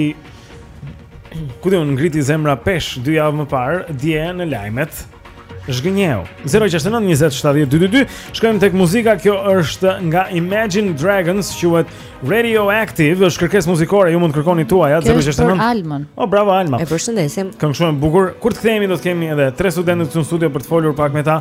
Ku dhe na ngriti zemrat peshë dy javë më parë, dje në lajme, zhgënjeu. 069 20 70 222, shkojmë tek muzika, kjo është nga Imagine Dragons, quhet Radioactive, është kërkesë muzikore, ju mund të kërkoni tuajat, 069. Kjo është për Alman. O, bravo, Alma. E përshëndesim. Këngë shumë e bukur. Kur të kthehemi, do të kemi edhe tre studentët këtu në studio për të folur pak me ta,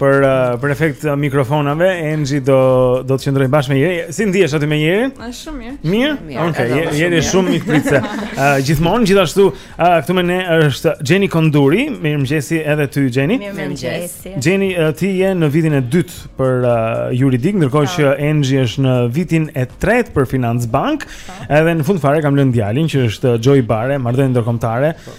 Për uh, për efekt uh, mikrofonave, Enxhi do do të qëndrojë bashkë me Jerin. Si ndihesh aty me Jerin? Është shumë mirë. Mirë. Okej, okay, Jeri është shumë mikpritëse. Uh, gjithmonë gjithashtu uh, këtu me ne është Xheni Konduri. Mirëmëngjesi edhe ty Xheni. Mirëmëngjesi. Xheni, uh, ti je në vitin e dytë për uh, juridik, ndërkohë po. që Enxhi është në vitin e tretë për Financë Bankë. Po. Edhe në fund fare kam lënë djalin që është Xhoi Bare, marrëdhënie ndërkombëtare. Po.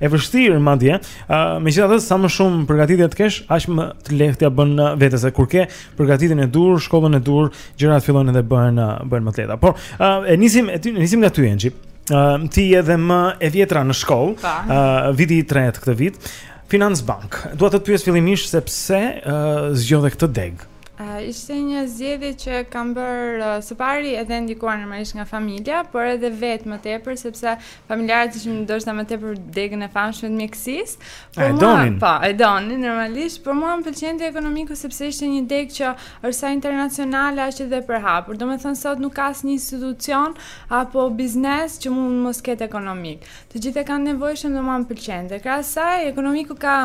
e vështirë madje. Ë, uh, megjithatë sa më shumë përgatitje të kesh, aq më të lehtë ia bën vetes. Kur ke përgatitjen e duhur, shkollën e duhur, gjërat fillojnë edhe bëhen bëhen më të lehta. Por, ë, uh, e nisim me ty, nisim nga ty Enxhi. Ë, uh, ti je edhe më e vjetra në shkollë, ë, uh, viti i tretë këtë vit. Financë Bankë. Dua të të pyes fillimisht se pse uh, zgjodhe këtë degë. Uh, ishte një zgjedhje që kam bërë uh, së pari edhe ndikuar normalisht nga familja, por edhe vetë më tepër sepse Familjarët ishin ndoshta më tepër degën e famshme të mjekësisë. Por e donin. Po, e donin normalisht, por mua më pëlqente ekonomiku sepse ishte një degë që është sa internacionale aq edhe e përhapur. Domethënë sot nuk ka asnjë institucion apo biznes që mund mos ketë ekonomik. Të gjithë e kanë nevojshëm dhe mua më pëlqente. Krahas saj, ekonomiku ka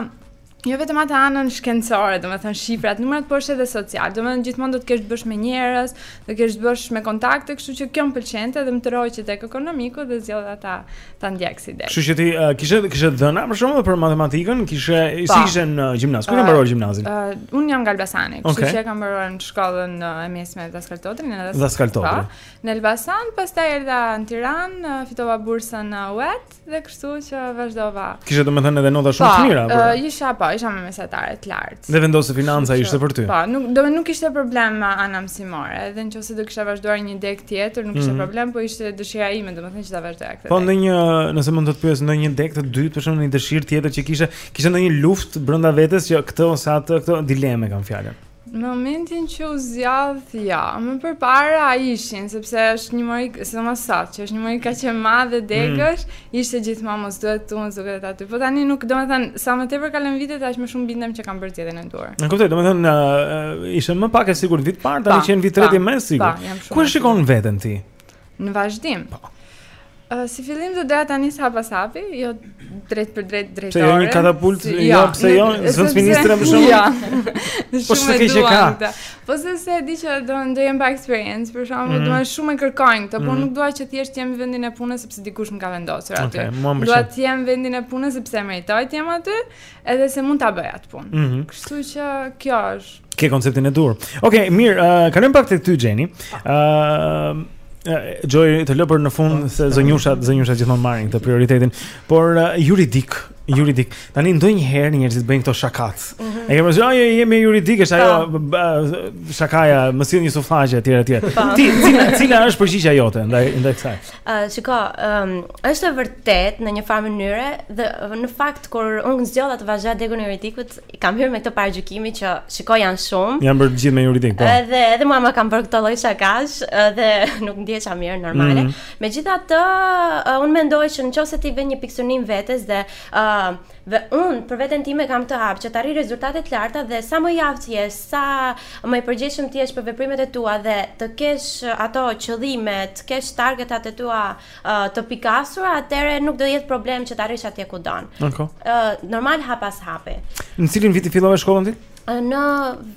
Jo vetëm atë anën shkencore, domethënë shifrat, numrat, por është edhe social. Domethënë gjithmonë do të kesh të bësh me njerëz, do të kesh të bësh me kontakte, kështu që kjo më pëlqente dhe më tërhiqte tek ekonomiku dhe zgjodha dhe ta, ta ndjek si degë. Kështu që ti uh, kishe, kishe të dhëna për shembull dhe për matematikën, kishe, po. si ishe në gjimnaz, ku uh, ke mbaruar gjimnazin? Uh, unë jam nga Elbasani, kështu okay. që e kam mbaruar në shkollën uh, e mesme Dhaskal Todri. Dhaskal Todri. Po. Në Elbasan, pastaj erdha në Tiranë, fitova bursën në UET, Dhe kështu që vazhdova. Kishe domethënë edhe nota shumë të po, mira. Po, uh, isha po, isha me mesatare të lartë. Dhe vendose financa ishte për ty. Po, nuk do nuk ishte problem ana mësimore, edhe nëse do kisha vazhduar një degë tjetër, nuk ishte mm -hmm. problem, po ishte dëshira ime domethënë që ta vazhdoja këtë. Po ndonjë, nëse mund të të pyes ndonjë degë të dytë, për shembull, një dëshirë tjetër që kishe, kishe ndonjë luftë brenda vetes që këtë ose atë, këtë dilemë e kam fjalën. Në momentin që u zgjodh, ja, më përpara a ishin, sepse është një mori, se më sot, që është një mori kaq e madhe mm. degësh, mm. ishte gjithmonë mos duhet këtu, mos duhet aty. Po tani nuk, domethënë, sa më tepër kalojnë vitet, aq më shumë bindem që kam bërë zgjedhjen e duhur. E kuptoj, domethënë, uh, ishe më pak e sigurt vit të parë, tani që je në vit të tretë je më e sigurt. Po. Ku e shikon veten ti? Në vazhdim. Po. Uh, si fillim do doja ta nis hap pas hapi, jo drejtpërdrejt drejtore. Pse jo një katapultë? Si, jo, jo pse jo? Zëvendësministre për shembull. Ja. po ç'të keqe ka? Po se se di që do të jem pa eksperiencë, për shembull mm. duan shumë e kërkojnë këtë, mm. por mhm. nuk dua që thjesht të jem në vendin e punës sepse dikush më ka vendosur aty. Okay, dua të jem në vendin e punës sepse meritoj të jem aty, edhe se mund ta bëj atë punë. Mm -hmm. Kështu që kjo është. Ke konceptin e duhur. Okej, okay, mirë, uh, kalojmë pak tek ty Xheni. Ëh, uh, Xhoi të lë për në fund po, se zonjushat, zonjushat gjithmonë marrin këtë prioritetin, por uh, juridik, juridik. Tani ndonjëherë njerëzit bëjnë këto shakatë. Mm -hmm. E ke parasysh, "Ajo jemi juridik, është ajo shakaja, më sill një sufllaqe etj etj." Ti, cila, cila është përgjigjja jote ndaj ndaj kësaj? Ëh, uh, shiko, ëm, um, është e vërtetë në njëfarë mënyre dhe në fakt kur unë zgjodha të vazhdoj degën e juridikut, kam hyrë me këtë paragjykimin që shiko janë shumë. Janë bërë të gjithë me juridik, po. Edhe edhe mua më kanë bërë këto lloj shakash dhe nuk ndihesha mirë normale. Mm -hmm. Megjithatë, uh, unë mendoj që në qoftë se ti vë një pikësynim vetes dhe ë uh, dhe unë për veten time kam këtë hap që të arrij rezultate të larta dhe sa më i aftë të jesh, sa më i përgjegjshëm të jesh për veprimet e tua dhe të kesh ato qëllimet, të kesh targetet e tua të pikasura, atëherë nuk do jetë problem që të arrish atje ku don. Ëh, normal hap pas hapi. Në cilin vit e fillove shkollën ti? Në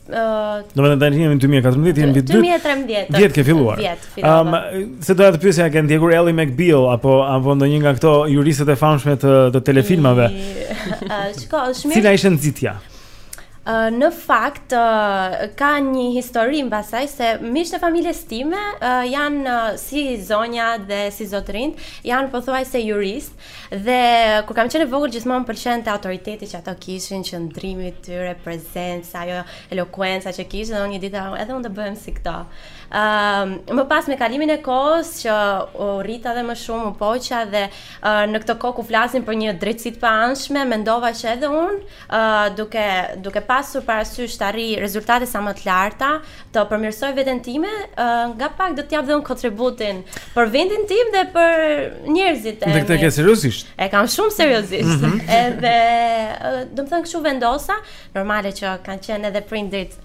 ëh, domethënë jemi në 2014, jemi viti 2013. Vjet ke filluar. Vjet fillova. Ëm, se doja të pyesja ke ndjekur Ally McBeal apo apo ndonjë nga këto juristet e famshme të të telefilmave? Ëh, shiko, është mirë. Cila ishte nxitja? Në fakt, ka një histori mbas saj se miqtë e familjes time janë si zonja dhe si zotëria, janë pothuajse juristë, dhe kur kam qenë e vogël gjithmonë më pëlqente autoriteti që ato kishin, qëndrimi i tyre, prezenca, ajo elokuenca që kishin, dhe unë një ditë edhe unë të bëhem si këta. Më pas me kalimin e kohës që u rrita dhe më shumë, u poqa dhe në këtë kohë ku flasim për një drejtësi të paanshme, mendova që edhe unë, duke duke pasur parasysh të arrij rezultate sa më të larta, të përmirësoj veten time, nga pak do të jap dhe unë kontributin për vendin tim dhe për njerëzit e. Dhe këtë e ke seriozisht? E kam shumë seriozisht. Mm -hmm. Edhe, domethënë kështu vendosa, normale që kanë qenë edhe prindërit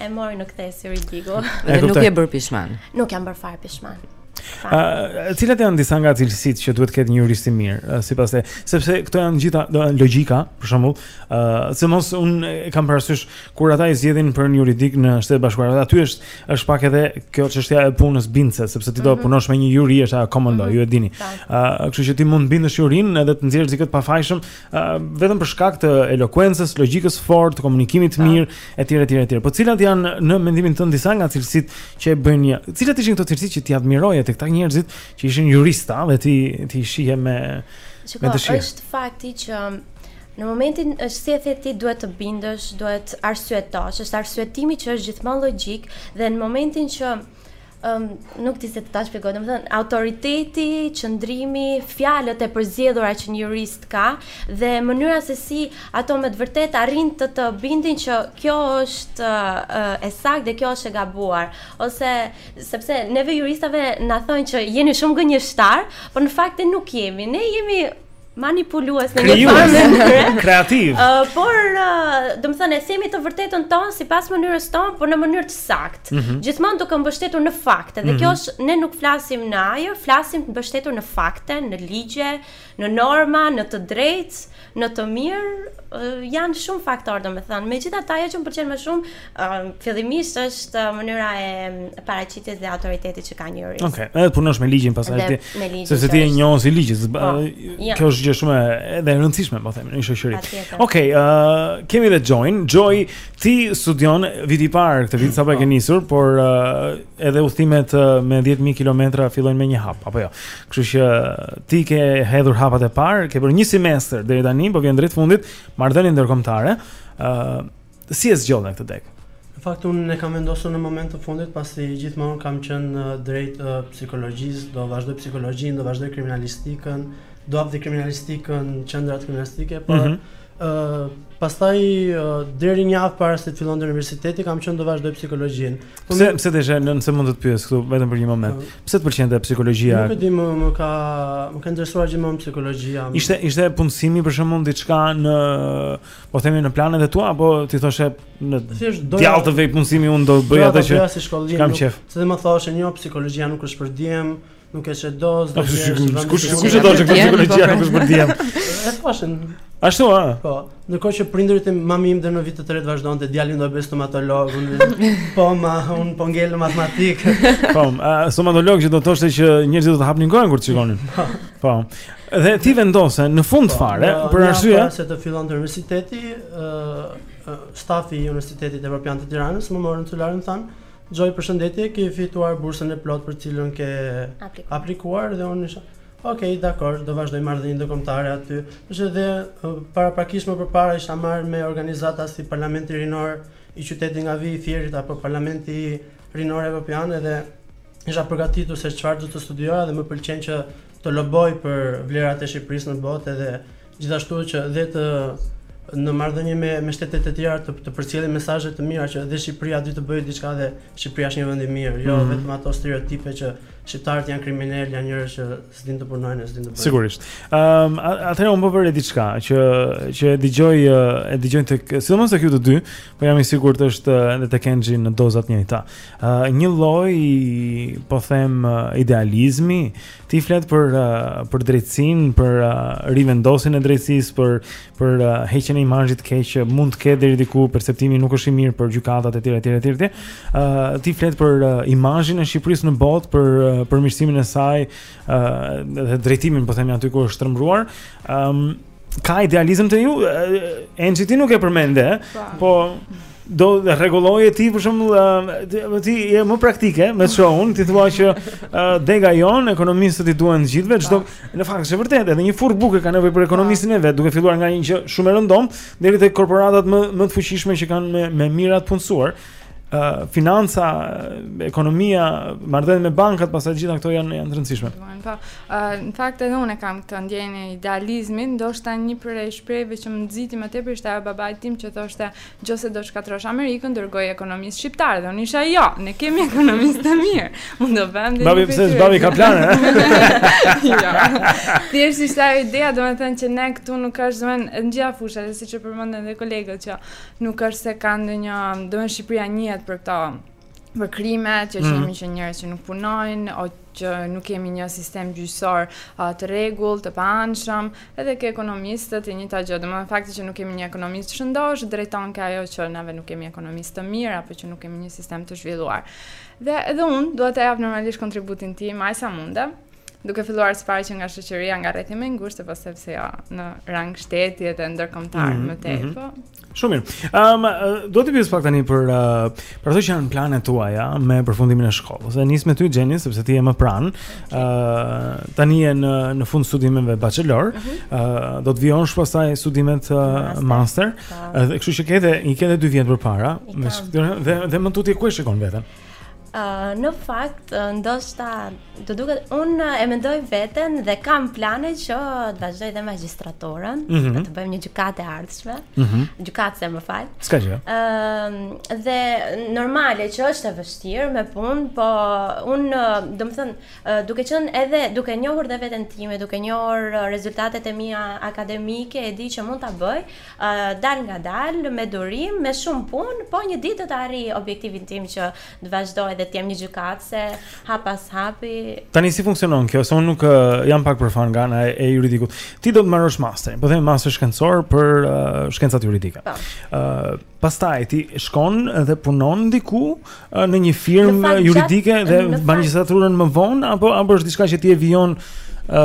E mori një kthesë juridiku. Dhe nuk je bërë pishman. Nuk jam bërë fare pishman. Ëh, cilat janë disa nga cilësitë që duhet të ketë një jurist i mirë, sipas teje, sepse këto janë gjitha logjika, për shembull, ëh, se mos unë kam parasysh kur ata i zgjedhin për një juridik në Shtetet e Bashkuara, aty është është pak edhe kjo çështja e punës bindëse, sepse ti do të mhm. punosh me një juri është a common law, mhm. ju e dini. Ëh, kështu që ti mund të bindësh jurinë edhe të nxjerrësh dikë të pafajshëm, vetëm për shkak të elokuencës, logjikës së fortë, komunikimit të po. mirë etj etj etj. Po cilat janë në mendimin tënd disa nga cilësitë që e bëjnë një? Cilat ishin këto cilësi që ti admiroje tek këta njerëzit që ishin juristë dhe ti i shihe me Shiko, me dëshirë? Është fakti që në momentin është siç e the ti duhet të bindësh, duhet të arsyetosh, është arsyetimi që është gjithmonë logjik dhe në momentin që Ëm nuk di se të ta shpjegoj, domethënë autoriteti, qëndrimi, fjalët e përzgjedhura që një jurist ka dhe mënyra se si ato me të vërtetë arrin të të bindin që kjo është e saktë dhe kjo është e gabuar, ose sepse neve juristave na thonë që jeni shumë gënjeshtarë, por në fakt ne nuk jemi, ne jemi manipulues në një farë mënyre kreativë. Uh, por uh, domethënë e themi të vërtetën tonë sipas mënyrës tonë, por në mënyrë të saktë. Mm -hmm. Gjithmonë duke mbështetur në fakte. Dhe mm -hmm. kjo mhm. është ne nuk flasim në ajër, flasim të mbështetur në fakte, në ligje, në norma, në të drejtë, në të mirë, uh, janë shumë faktorë, domethënë. Megjithatë ajo që më pëlqen më shumë fillimisht është mënyra e paraqitjes dhe autoritetit që ka njëri. Okej, okay. edhe punosh me ligjin pastaj ti. Sepse ti je njohës i ligjit. Po, kjo është gjë shumë edhe e rëndësishme, po them, në shoqëri. Okej, okay, ë uh, kemi dhe Xhoin. Xhoj, ti studion vit i parë këtë vit sapo e ke po. nisur, por uh, edhe udhëtimet uh, me 10000 kilometra fillojnë me një hap, apo jo. Kështu që ti ke hedhur hapat e parë, ke bërë një semestër deri tani, po vjen drejt fundit marrëdhënie ndërkombëtare. ë uh, Si e zgjodhe këtë degë? Në fakt unë e kam vendosur në moment të fundit pasi gjithmonë kam qenë uh, drejt uh, psikologjisë, do vazhdoj psikologjinë, do vazhdoj kriminalistikën, do hap dhe kriminalistikën, qendrat kriminalistike, por mm -hmm. pastaj uh, deri një javë para se të fillonte universiteti kam qenë do vazhdoj psikologjinë. Po pse pse të ëndja nëse mund të të pyes këtu vetëm për një moment. Uh, pse të pëlqente psikologjia? Nuk e di më më ka më ka interesuar gjithmonë psikologjia. Ishte ishte punësimi për shembull diçka në Po themi në planet e tua apo ti thoshe në djall të vejë punësimi unë do bëj atë që si shkollim. Kam qejf. Se dhe më thoshin psikologjia nuk është për djem, nuk e çe dos, do të jesh vend. Kush kush e thotë psikologjia nuk është për djem. E thoshin. Ashtu a? Po. Ndërkohë që prindërit e mami im deri në vit të tretë vazhdonte djalin do bëj stomatolog, unë po ma unë po ngel në matematikë. Po, stomatolog që do të thoshte që njerëzit do të hapnin gojën kur të shikonin. Po. po. Dhe ti vendose në fund po, fare në, për arsye para se të fillonte universiteti, ë uh, stafi i Universitetit Evropian të Tiranës më morën në celular më thanë, "Xhoj, përshëndetje, ke fituar bursën e plotë për të cilën ke aplikuar, aplikuar dhe unë isha Ok, dakord, do vazhdoj marrëdhënie ndërkombëtare aty. Është edhe uh, paraprakisht më përpara isha marrë me organizata si Parlamenti Rinor i qytetit nga vij i Fierit apo Parlamenti Rinor Evropian edhe isha përgatitur se çfarë do të studioja dhe më pëlqen që të loboj për vlerat e Shqipërisë në botë edhe gjithashtu që dhe të në marrëdhënie me me shtetet e tjera të të përcjell mesazhe të mira që dhe Shqipëria duhet të bëjë diçka dhe Shqipëria është një vend i mirë, jo mm -hmm. vetëm ato stereotipe që shqiptarët janë kriminelë, janë njerëz që s'din të punojnë, s'din të bëjnë. Sigurisht. Ëm um, atëherë unë po vë re diçka që që e dëgjoj e dëgjoj tek sidomos tek ju të dy, Po jam i sigurt është edhe tek Enxhi në doza të njëjta. Ë uh, një lloj po them uh, idealizmi, ti flet për uh, për drejtësinë, për uh, rivendosjen e drejtësisë, për për uh, heqjen e imazhit të keq që mund të ketë deri diku perceptimi nuk është i mirë për gjykatat etj etj etj. Ë uh, ti flet për uh, imazhin e Shqipërisë në botë, për uh, përmirësimin e saj, ë uh, dhe drejtimin po themi aty ku është shtrembëruar. Ëm um, Ka idealizëm te ju? Enxhi ti nuk e përmende, po. po do rregulloje ti për shembull ti je më praktike me show-un, ti thua që dega jonë ekonomistët i duan të gjithë, çdo po. në fakt është vërtet, edhe një furrë buke ka nevojë për ekonomistin e vet, duke filluar nga një gjë shumë e rëndomtë deri te korporatat më më të fuqishme që kanë me me mijëra të punësuar. financa, ekonomia, marrëdhënie me bankat, pastaj gjitha këto janë janë të rëndësishme. Po, në fakt edhe unë kam këtë ndjenjë idealizmi, ndoshta një prej shprehjeve që më nxiti më tepër ishte ajo e babait tim që thoshte, "Nëse do të shkatërrosh Amerikën, dërgoji ekonomistë shqiptarë." Dhe unë isha jo, ne kemi ekonomistë të mirë. Unë do bëhem dhe Babi pse babi ka plane? Jo. Thjesht ishte ajo ideja, domethënë që ne këtu nuk ka zënë në gjitha fushat, siç e përmendën edhe kolegët që Nuk është se ka ndonjë, domethënë Shqipëria njihet për këto për krime, që mm. jemi që njerëz që nuk punojnë, o që nuk kemi një sistem gjyqësor të rregullt, të paanshëm, edhe te ekonomistët e njëjta gjë. Domethënë fakti që nuk kemi një ekonomi të shëndoshë drejton te ajo që neve nuk kemi ekonomistë të mirë apo që nuk kemi një sistem të zhvilluar. Dhe edhe unë dua të jap normalisht kontributin tim, aq sa mundem. duke filluar së pari që nga shoqëria, nga rrethi më i ngushtë, po pse jo në rang shteti edhe ndërkombëtar mm -hmm, më tej, mm -hmm. po. Shumë mirë. Ëm um, do të pyes pak tani për uh, për ato që janë planet tuaja me përfundimin e shkollës. E nis me ty Xheni sepse ti je më pranë. Ë okay. uh, tani je në në fund të studimeve bachelor. Ë mm -hmm. uh, do të vijosh pastaj studimet uh, master. master. Edhe kështu që ke i ke dhe dy vjet përpara, dhe dhe më tutje ku e shikon veten. në fakt, ndoshta do duket unë e mendoj veten dhe kam plane që të vazhdoj dhe magjistraturën, mm -hmm. të bëhem një gjykatë e ardhshme, mm -hmm. gjykatëse, më fal. S'ka gjë. Ëm dhe normale që është e vështirë me punë, po unë domethënë duke qenë edhe duke njohur dhe veten time, duke njohur rezultatet e mia akademike, e di që mund ta bëj. Dalëngadalë, me durim, me shumë punë, po një ditë do të arrij objektivin tim që të vazhdoj dhe të jem një gjykatëse hap pas hapi. Tani si funksionon kjo? Se unë nuk uh, jam pak profan nga ana e, e juridikut. Ti do të marrësh masterin, po themi master shkencor për uh, shkencat juridike. Po. Uh, pastaj ti shkon dhe punon diku uh, në një firmë Në fakt, juridike gjatë- dhe në fakt- magjistraturën më vonë apo apo është diçka që ti e vijon ë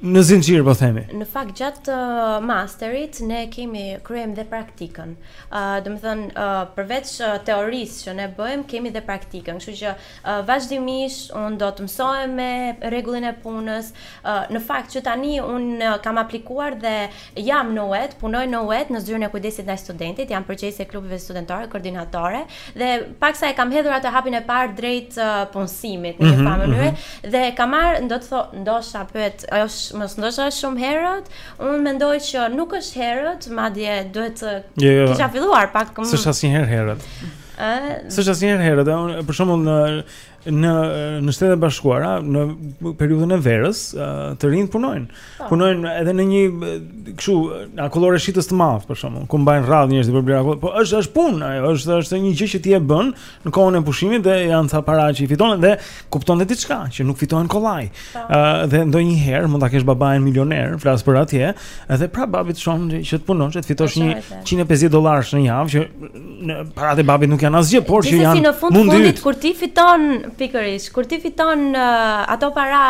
Në zinxhir po themi. Në fakt gjatë uh, masterit ne kemi kryejm dhe praktikën. Ë uh, domethënë uh, përveç uh, teorisë që ne bëjmë, kemi dhe praktikën. Kështu që uh, vazhdimisht un do të mësohem me rregullin e punës. Ë uh, në fakt që tani un uh, kam aplikuar dhe Jam në UET, punoj në UET në Zyrën e Kujdesit ndaj Studentit, jam përgjegjëse e klubeve studentare, koordinatore dhe paksa e kam hedhur atë hapin e parë drejt uh, punësimit në mm -hmm, një mhm, farë mhm. mënyre mm -hmm. dhe kam marr, domethënë, ndoshta pyet, ajo mos ndoshta është shumë herët, unë mendoj që nuk është herët, madje duhet të jo, jo. kisha filluar pak më. S'është asnjëherë herët. Ëh, s'është asnjëherë herët, unë për shembull në Në në Shtetet e Bashkuara, në periudhën e verës, të rinjtë punojnë. Po. Punojnë edhe në një kështu akulloreshitës të madh për shkakun, ku mbajnë rradh njerëz për të blerë. Po është është punë, ajo është është një gjë që ti e bën në kohën e pushimit dhe janë ca para që i fiton dhe kupton dhe diçka që nuk fitohen kollaj. Po. Ë dhe ndonjëherë mund ta kesh babain milioner, flas për atje, edhe prapë babi të çon që të punon, që të fitosh një 150 dollarë në javë që në paratë e babit nuk janë asgjë, por që janë në fund mundi... fundit kur ti fiton pikërisht, kur ti fiton uh, ato para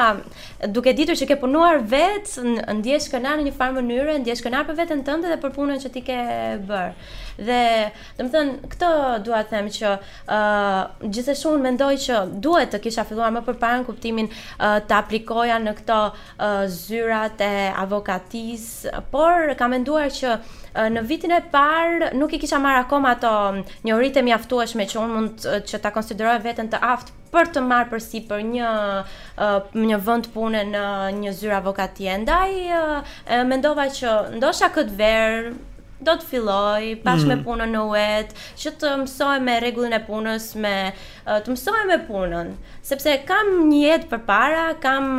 duke ditur që ke punuar vet, ndihesh krenar në një farë mënyre, ndihesh krenar për veten tënde dhe për punën që ti ke bërë. Dhe, domethënë, këtë dua të them që ë uh, gjithsesi unë mendoj që duhet të kisha filluar më përpara në kuptimin uh, të aplikoja në këto zyrat e avokatisë, por kam menduar që në vitin e parë nuk i kisha marrë akoma ato njohuritë e mjaftueshme që unë mund që ta konsideroj veten të aftë për të marrë përsipër një një vend pune në një zyrë avokatie. Ndaj mendova që ndoshta këtë verë do të filloj bashkë mm. me punën në UET, që të mësohem me rregullin e punës, me të mësohem me punën, sepse kam një jetë përpara, kam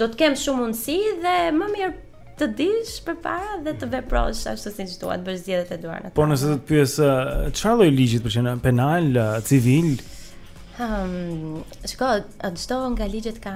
do të kem shumë mundësi dhe më mirë të dish përpara dhe të veprosh ashtu siç duhet, bësh zgjedhjet e duhura. Po nëse do të pyes çfarë lloj ligji të pëlqen, penal, civil? Ëm, um, shiko, çdo nga ligjet ka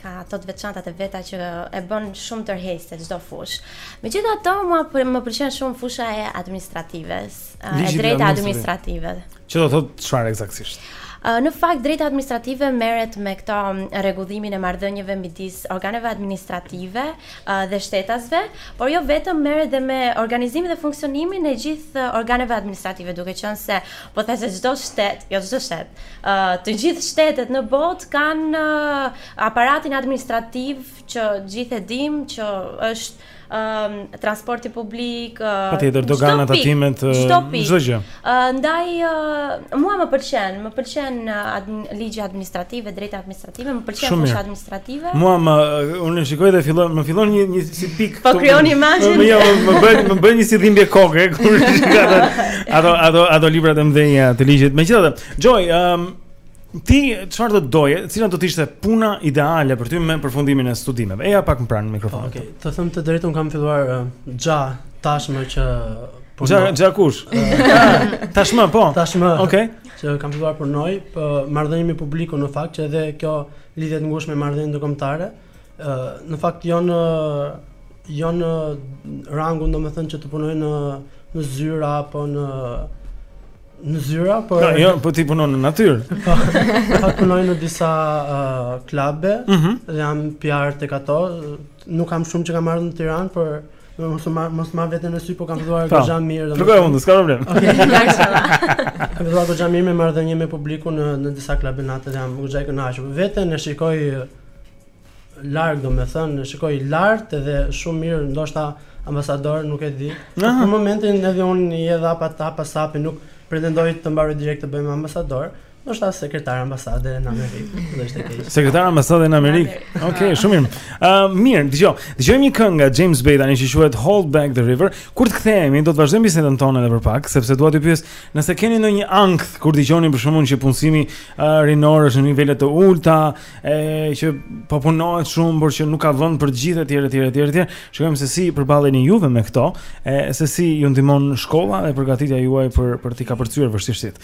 Ka ato të veçantat e veta që e bën shumë tërheqëse çdo fushë. Megjithatë, mua për, më pëlqen shumë fusha e administrative, e drejta administrative. Që do thotë çfarë eksaktësisht? Në fakt, drejta administrative merret me këto rregullimin e marrëdhënieve midis organeve administrative dhe shtetasve, por jo vetëm merret dhe me organizimin dhe funksionimin e gjithë organeve administrative, duke qenë se Po the se çdo shtet, jo çdo shtet, të gjithë shtetet në botë kanë aparatin administrativ që gjithë e dim që është um, transporti publik, uh, patjetër doganat, tatimet, çdo gjë. Uh, ndaj uh, mua më pëlqen, më pëlqen uh, admi, ligji administrativ e drejta administrative. Të më pëlqen fusha administrative? Mua më unë shikoj dhe fillon, më fillon një një si pik. Po krijoni imazhin. Jo, më bën më bën një si dhimbje koke kur shikoj ato. Ato ato ato librat e mëdhenja të ligjit. Megjithatë, Xhoi, ëm ti çfarë do të doje? Cila do të ishte puna ideale për ty me përfundimin e studimeve? Eja pak më pranë mikrofonit. Okej, të them të drejtën kam filluar xha tashmë që Gja, gja kush? tashmë, po. Tashmë. Okej. Okay. që kam filluar punoj, po marrëdhënie me publikun në fakt që edhe kjo lidhet ngushtë me marrëdhënie ndërkombëtare. ë në fakt jo në jo në rangun domethënë që të punoj në në zyra apo në në zyra, por no, jo, po ti punon në natyrë. Po, po punoj në disa uh, klube, mm dhe jam PR tek ato, nuk kam shumë që kam ardhur në Tiranë, por Mos ma mos marr veten në sy, po kam filluar pra, goxha mirë domethënë. Rrugë unë, s'ka problem. Okej, okay, Kam filluar goxha mirë me marrëdhënie me publikun në në disa klube nate dhe jam goxha i kënaqur. Veten e shikoj larg domethënë, e shikoj lart dhe shumë mirë, ndoshta ambasador nuk e di. Në momentin edhe një hap pas hapi nuk pretendoj të mbaroj direkt të bëhem ambasador. Ndoshta sekretar ambasade në Amerikë, s'do ishte keq. Sekretar ambasade në Amerikë. Okej, okay, shumë mirë. Ëm uh, mirë, dëgjoj. Dëgjojmë një këngë nga James Bay tani që quhet Hold Back the River. Kur të kthehemi, do të vazhdojmë bisedën tonë edhe për pak, sepse dua t'ju pyes, nëse keni ndonjë ankth kur dëgjoni për faktin që punësimi uh, rinor është në nivele të ulta, e që po punohet shumë, por që nuk ka vend për të gjithë etj etj etj etj. Shikojmë se si përballeni juve me këto, e se si ju ndihmon shkolla dhe përgatitja juaj për për të kapërcyer vështirësitë.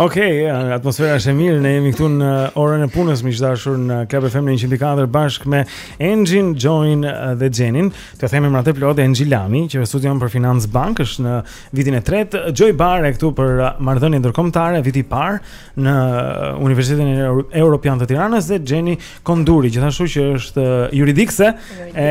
Okej, okay, atmosfera është e mirë. Ne jemi këtu në orën e punës miq të dashur në Club FM 104 bashkë me Enxhin, Xhoin uh, dhe Xhenin. T'ua them emrat e plotë Enxhi Lami, që studion për Financë Bankë është në vitin e tretë, Xhoi Bare këtu për uh, marrëdhënie ndërkombëtare viti i parë. në Universitetin Europian të Tiranës dhe Xheni Konduri, gjithashtu që është juridikse, e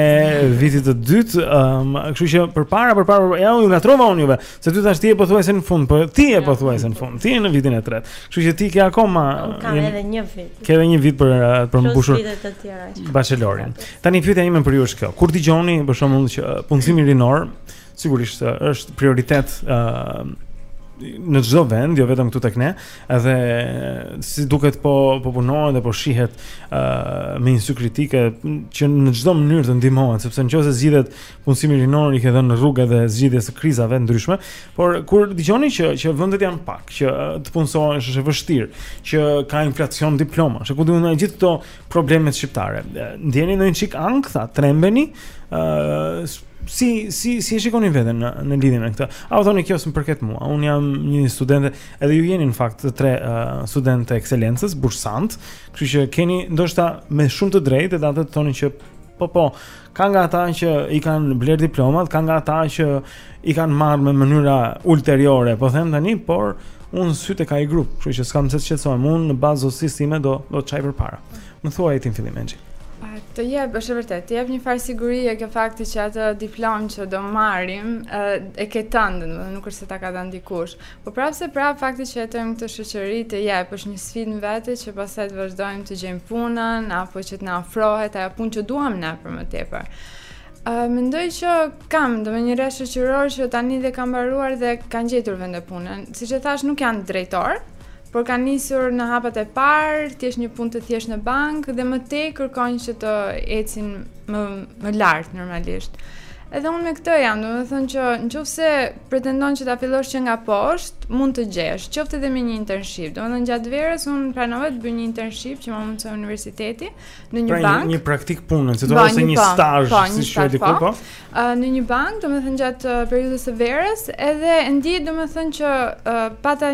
vitit të dytë, um, kështu që përpara përpara ju ngatërrova unë juve, se ty thashë ti je pothuajse në fund, po ti je pothuajse në fund, ti je në vitin e tretë. Kështu që ti ke akoma kam edhe një vit. Ke edhe një vit për për mbushur vitet e tjera. Bachelorin. Tani pyetja ime për ju është kjo. Kur dëgjoni për shembull që punësimi rinor Sigurisht është prioritet ë uh, në çdo vend, jo vetëm këtu tek ne, edhe si duket po po punohet dhe po shihet ë uh, me një sy kritike që në çdo mënyrë të ndihmohet, sepse në qoftë se zgjidhet punësimi rinor i ke dhënë rrugë edhe zgjidhjes së krizave të ndryshme, por kur dëgjoni që që vendet janë pak, që të punësohesh është e vështirë, që ka inflacion diplomash, kur dëgjon gjithë këto problemet shqiptare. Ndjeni ndonjë çik ankth a, trembeni, ë uh, si si si e shikoni veten në në lidhje me këtë? Apo thoni kjo s'm përket mua? Un jam një studente, edhe ju jeni në fakt të tre uh, studentë të ekscelencës, bursant, kështu që keni ndoshta me shumë të drejtë edhe atë, të thoni që po po, Ka nga ata që i kanë bler diplomat, ka nga ata që i kanë marrë me mënyra ulteriore, po them tani, por un s'i takoj atij grupi, kështu që s'kam pse të shqetësohem. Un në bazë zotësisë time do do të çaj përpara. Më thuaj ti në fillim Enxhi. Të jep, është e vërtetë, të jep një farë sigurie kjo fakti që atë diplom që do marrim e ke tënden, nuk është se ta ka dhënë dikush. Po prapë se prapë fakti që jetojmë këtë shoqëri të jep është një sfidë në vete që pastaj të vazhdojmë të gjejmë punën apo që të na ofrohet ajo punë që duam ne për më tepër. Uh, mendoj që kam, domethënë rreth shoqëror që tani dhe kanë mbaruar dhe kanë gjetur vende pune. Siç e thash, nuk janë drejtor, por kanë nisur në hapat e parë, te një punë të thjeshtë në bankë dhe më tej kërkojnë që të ecin më më lart normalisht. Edhe unë me këtë jam, domethënë që nëse pretendon që ta fillosh që nga poshtë, mund të gjesh, qoftë edhe me një internship. Domethënë gjatë verës un u pranova të bëj një internship që ma mundësoi universiteti në një pra, bankë. Pra një praktikë pune, si do të thotë një po, stazh, po, si shkruaj diku po. po. në një bankë, domethënë gjatë periudhës së verës, edhe e ndjej domethënë që pata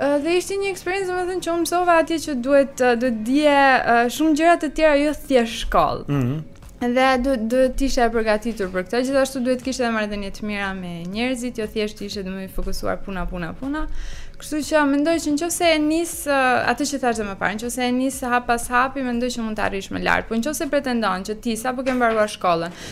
Dhe ishte një eksperiencë, domethënë që unë mësova atje që duhet të dije shumë gjëra të tjera jo thjesht shkollë. Ëh. Mm Dhe duhet të ishe e përgatitur për këtë. Gjithashtu duhet të kishe dhe marrëdhënie të mira me njerëzit, jo thjesht të ishe domethënë fokusuar puna puna puna. Kështu që mendoj që nëse e nis atë që thashë më parë, nëse e nis hap pas hapi, mendoj që mund të arrish më lart. Po nëse pretendon që ti sapo ke mbaruar shkollën,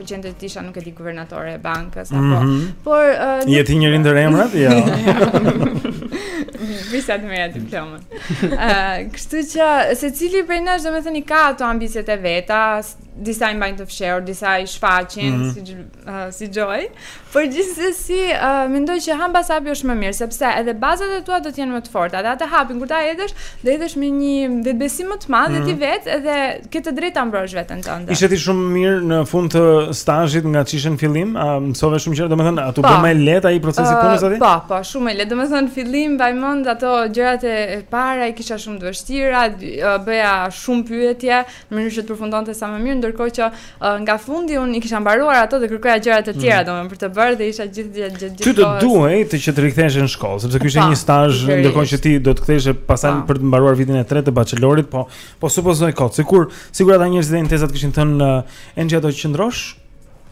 pëlqen të isha nuk e di guvernatore e bankës apo mm -hmm. por uh, je ti njëri ndër emrat jo mirë sa të merrja diplomën uh, kështu që secili prej nesh domethënë i ka ato ambiciet e veta disa i mbajnë të fshehur disa i shfaqin mm -hmm. si uh, si Xhoi Por gjithsesi, mendoj që hap mbas hapi është më mirë, sepse edhe bazat e tua do të jenë më të forta dhe atë hapin kur ta hedhësh, do hedhësh me një vetëbesim më të madh dhe ti mhm. vetë edhe ke të drejtë ta mbrosh veten tënde. Ishe ti shumë më mirë në fund të stazhit nga ç'ishe në fillim, a mësove shumë gjëra, domethënë a t'u po. bë më lehtë ai procesi uh, punës aty? Po, po, shumë më lehtë. Domethënë fillim mbaj mend ato gjërat e para i kisha shumë të vështira, bëja shumë pyetje, në mënyrë që të përfundonte sa më mirë, ndërkohë që uh, nga fundi unë i kisha mbaruar ato dhe kërkoja gjëra të tjera mm. domethënë për të bërë dhe isha gjithë gjithë gjithë gjithë. Ty të duhej të që të riktheheshe në shkollë, sepse ky ishte një stazh ndërkohë që ti do të ktheheshe pastaj për të mbaruar vitin e tretë të bachelorit, po po supozoj kot, sikur sikur ata njerëzit e Intesës të kishin thënë uh, Enxhi a do që qëndrosh,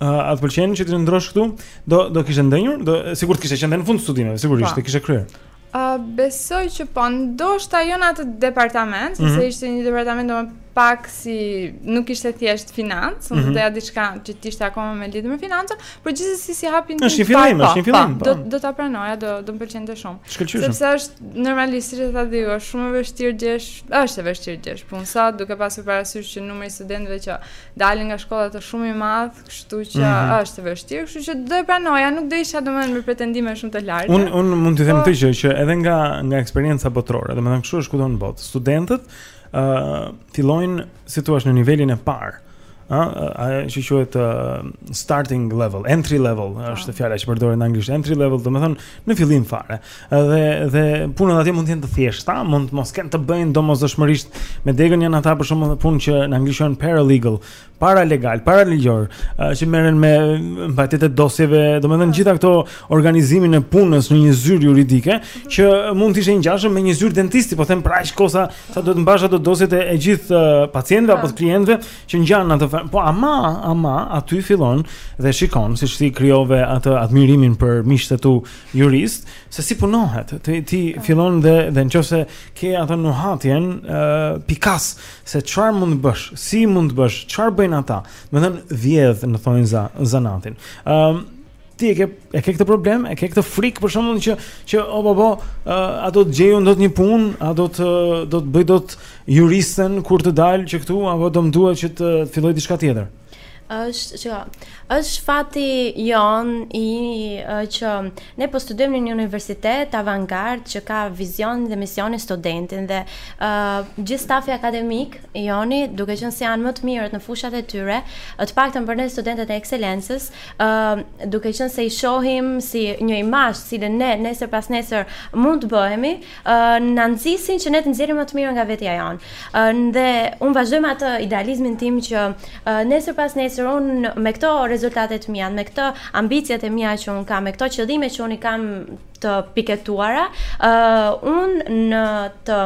uh, a të pëlqen që të qëndrosh këtu, do do kishe ndënjur, do sikur të kishe qenë në fund të studimeve, sigurisht t'i kishe kryer. Uh, besoj që po, ndoshta jo në atë departament, mm -hmm. se mhm. ishte një departament do më pak si nuk ishte thjesht financë, mm -hmm. unë doja diçka që të ishte akoma me lidhje me financën, por gjithsesi si hap për një fillim, është një po, po, fillim, po, do do ta pranoja, do do më pëlqente shumë. Sepse është normalisht siç e di, është shumë e vështirë të gjesh, është e vështirë të gjesh punë sa duke pasur parasysh që numri i studentëve që dalin nga shkolla është shumë i madh, Kështu që mm -hmm. është e vështirë, kështu që do e pranoja, nuk do isha domethënë me pretendime shumë të larta. Unë unë mund të them po, këtë që edhe nga nga eksperienca botërore, domethënë kështu është kudo në botë. Studentët ë uh, fillojnë si thua në nivelin e parë. ë uh, ajo që quhet uh, starting level, entry level, uh, është fjala që përdorin në anglisht, entry level, domethënë në fillim fare. Dhe dhe punët atje mund të jenë të thjeshta, mund të mos kenë të bëjnë domosdoshmërisht me degën janë ata për shembull punë që në anglisht janë paralegal, paralegal, paraligjor, që merren me mbajtjen e dosjeve, domethënë gjitha këto organizimin e punës në një zyrë juridike që mund të ishte e ngjashme me një zyrë dentisti, po them për aq kohë sa duhet të mbash ato dosjet e gjithë pacientëve apo të klientëve që ngjan ato. Po ama, ama aty fillon dhe shikon siç ti krijove atë admirimin për miqtë e tu juristë, se si punohet. Ti ti fillon dhe dhe nëse ke atë nuhatjen, pikas Se çfarë mund të bësh, si mund të bësh, çfarë bëjnë ata? Domethënë vjedh në thonjëza, zanatin. Ëm um, ti e ke e ke këtë problem, e ke këtë frikë për shembull që që obobo, a do të gjej dot një punë, a do të do të bëj dot juristen kur të dal që këtu apo do më duhet që të filloj diçka tjetër. është që është fati jonë që ne po studiojmë në një universitet avangard që ka vizion dhe misionin studentin dhe uh, gjithë stafi akademik i joni duke qenë se janë më të mirët në fushat e tyre të paktën për ne studentët e ekselencës uh, duke qenë se i shohim si një imazh të cilin ne nesër pas nesër mund të bëhemi na nxisin që ne të nxjerrim më të mirën nga vetja jonë. Dhe unë vazhdoj me atë idealizmin tim që nesër pas nesër unë me këto rezultate të mia, me këto ambiciet e mia që unë kam, me këto qëllime që unë i kam të piketuara, uh, unë do të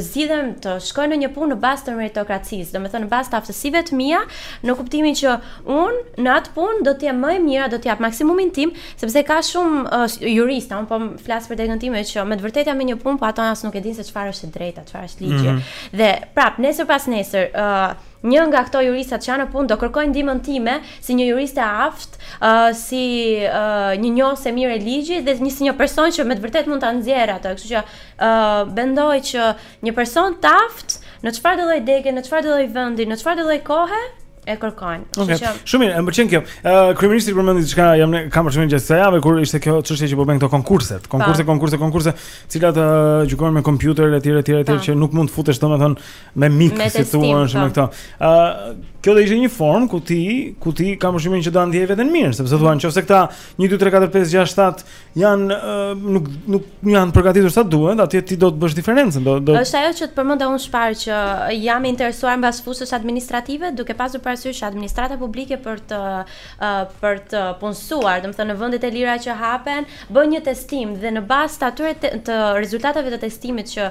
zgjidhem të shkoj në një punë në bazë të meritokracisë, domethënë në bazë të aftësive të mia, në kuptimin që unë në atë punë do të jem më e mira, do të jap maksimumin tim, Sepse ka shumë uh, jurista, unë po flas për degën time që me të vërtetë janë në një punë, po ata as nuk e dinë se çfarë është e drejta, çfarë është ligji. Mm -hmm. Dhe prap, nesër pas nesër, ë uh, një nga këta juristat që janë në punë do kërkojnë ndihmën time si një juriste e aftë, uh, si uh, një njohëse e mirë e ligjit dhe një si një person që me të vërtetë mund ta nxjerrë atë. Kështu që uh, mendoj që një person i aftë në çfarëdo lloj dege, në çfarëdo lloj vendi, në çfarëdo lloj kohe, e kërkojnë. Kështu okay. që Shumë mirë, më pëlqen kjo. Ë uh, kryeministri përmendi diçka, jam ne kam përshtypjen gjatë kësaj jave kur ishte kjo çështje që po bën këto konkurset, konkurse, konkurse, konkurse, të cilat uh, gjykojnë me kompjuter etj etj etj që nuk mund të futesh domethënë me mik si thuhet me këto. Ë uh, kjo do ishte një formë ku ti, ku ti kam përshtypjen që do ndjeje veten mirë, sepse thua nëse këta 1 2 3 4 5 6 7 janë nuk nuk janë përgatitur sa duhet, atje ti do të bësh diferencën, do do Është ajo që të përmenda unë më parë që jam e interesuar mbas fushës administrative, duke pasur parasysh që administrata publike për të për të punësuar, domethënë në vendet e lira që hapen, bën një testim dhe në bazë të atyre të rezultateve të testimit që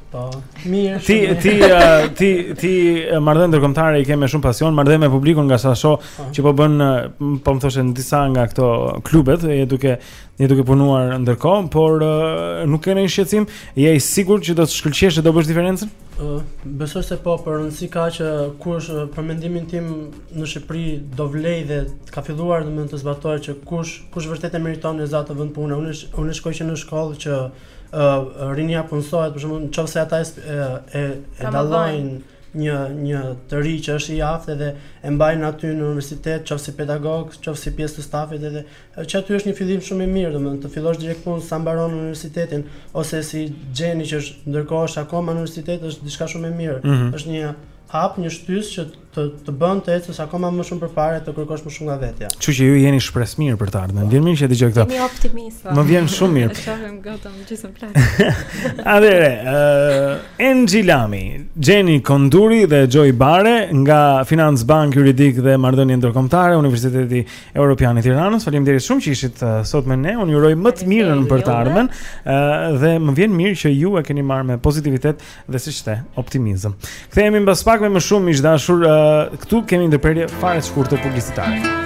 Po. Mirë. Ti ti uh, ti ti uh, marrëdhënie ndërkombëtare i ke me shumë pasion, marrëdhënie me publikun nga sa shoh po. që po bën uh, po më thoshën disa nga këto klubet, je duke je duke punuar ndërkohë, por uh, nuk ke ndonjë shqetësim? Je i sigurt që do të shkëlqesh dhe do bësh diferencën? Uh, besoj se po, por rëndësi ka që kush uh, për mendimin tim në Shqipëri do vlej dhe ka filluar domethënë të zbatohet që kush kush vërtet e meriton e zë atë vend pune. Unë unë shikoj që në shkollë që uh, ë rinia punësohet për shembull qoftë se ata e e dallojnë një një të ri që është i aftë dhe e mbajnë aty në universitet, qoftë si pedagog, qoftë si pjesë të stafit edhe që aty është një fillim shumë i mirë, domethënë të fillosh direkt punë sa mbaron universitetin ose si Xheni që ndërkohë është akoma në universitet, është diçka shumë e mirë. Mm -hmm. Është një hap, një shtysë që të të bën të ecësh akoma më shumë përpara e të kërkosh më shumë nga vetja. Kështu që ju jeni shpresë mirë për të ardhmen. Më vjen mirë që e dëgjoj këtë. Jemi optimistë. Po. Më vjen shumë mirë. E shohim gotën gjysmë plot. Atëherë, uh, Enxhi Lami, Xheni Konduri dhe Xhoi Bare nga Financë Bankë, Juridik dhe Marrëdhënie Ndërkombëtare, Universiteti Evropian i Tiranës. Faleminderit shumë që ishit uh, sot me ne. Unë ju uroj më të mirën për të ardhmen. Uh, dhe më vjen mirë që ju e keni marrë me pozitivitet Dhe siç the, optimizëm. Kthehemi mbas pak me më shumë miq të dashur. Uh, këtu kemi një ndërprerje fare të shkurtër publicitare.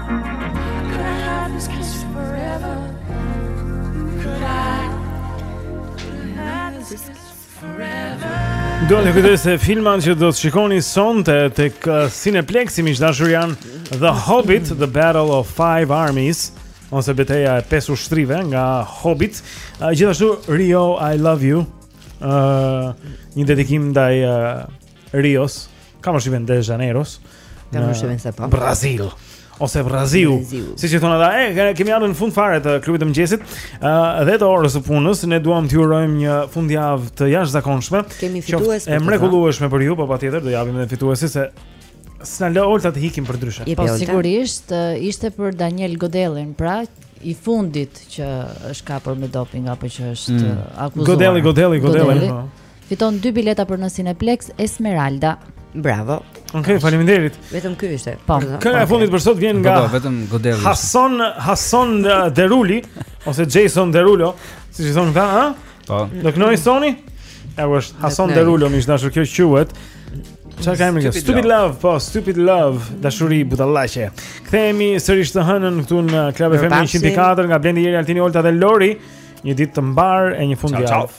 Dua t'ju kujtoj se filmat që do të shikoni sonte tek uh, Cineplexx miq të dashur janë The Hobbit, The Battle of Five Armies, ose beteja e pesë ushtrive nga Hobbit. Uh, gjithashtu Rio I Love You, uh, një dedikim ndaj uh, Rios. Ka marshi Rio de Zhaneiros ka marshi vend se po Brazil Ose Braziu Siç e thonë ata E, kemi ardhur në fund fare të klubit të mëgjesit uh, Dhe të orës së punës Ne duam t'ju urojmë një fundjavë të jashtëzakonshme Kemi fitues për të E mrekullueshme për ju Po patjetër do japim edhe fituesin se s'na lë Olta të ikim përndryshe Po sigurisht ishte për Daniel Godellin Pra i fundit që është kapur me doping apo që është mm. akuzuar. Godeli, Godeli, Godeli. Po. Fiton dy bileta për në Cineplex Esmeralda. Bravo. Okej, okay, faleminderit. Vetëm ky ishte. Po. Kënga e fundit për sot vjen po, nga po, vetëm Godel. Hason Hason uh, Deruli ose Jason Derulo, siç i thonë këta, ha? Po. Do këndojë Sony? Ja, është Hason Derulo, më është dashur kjo quhet. Çfarë e ka emrin? Stupid love, po, Stupid Love, dashuri budallaqe. Kthehemi sërish të hënën këtu në Club FM 104 nga Blendi Jeri Altini Olta dhe Lori. Një ditë të mbarë e një fundjavë.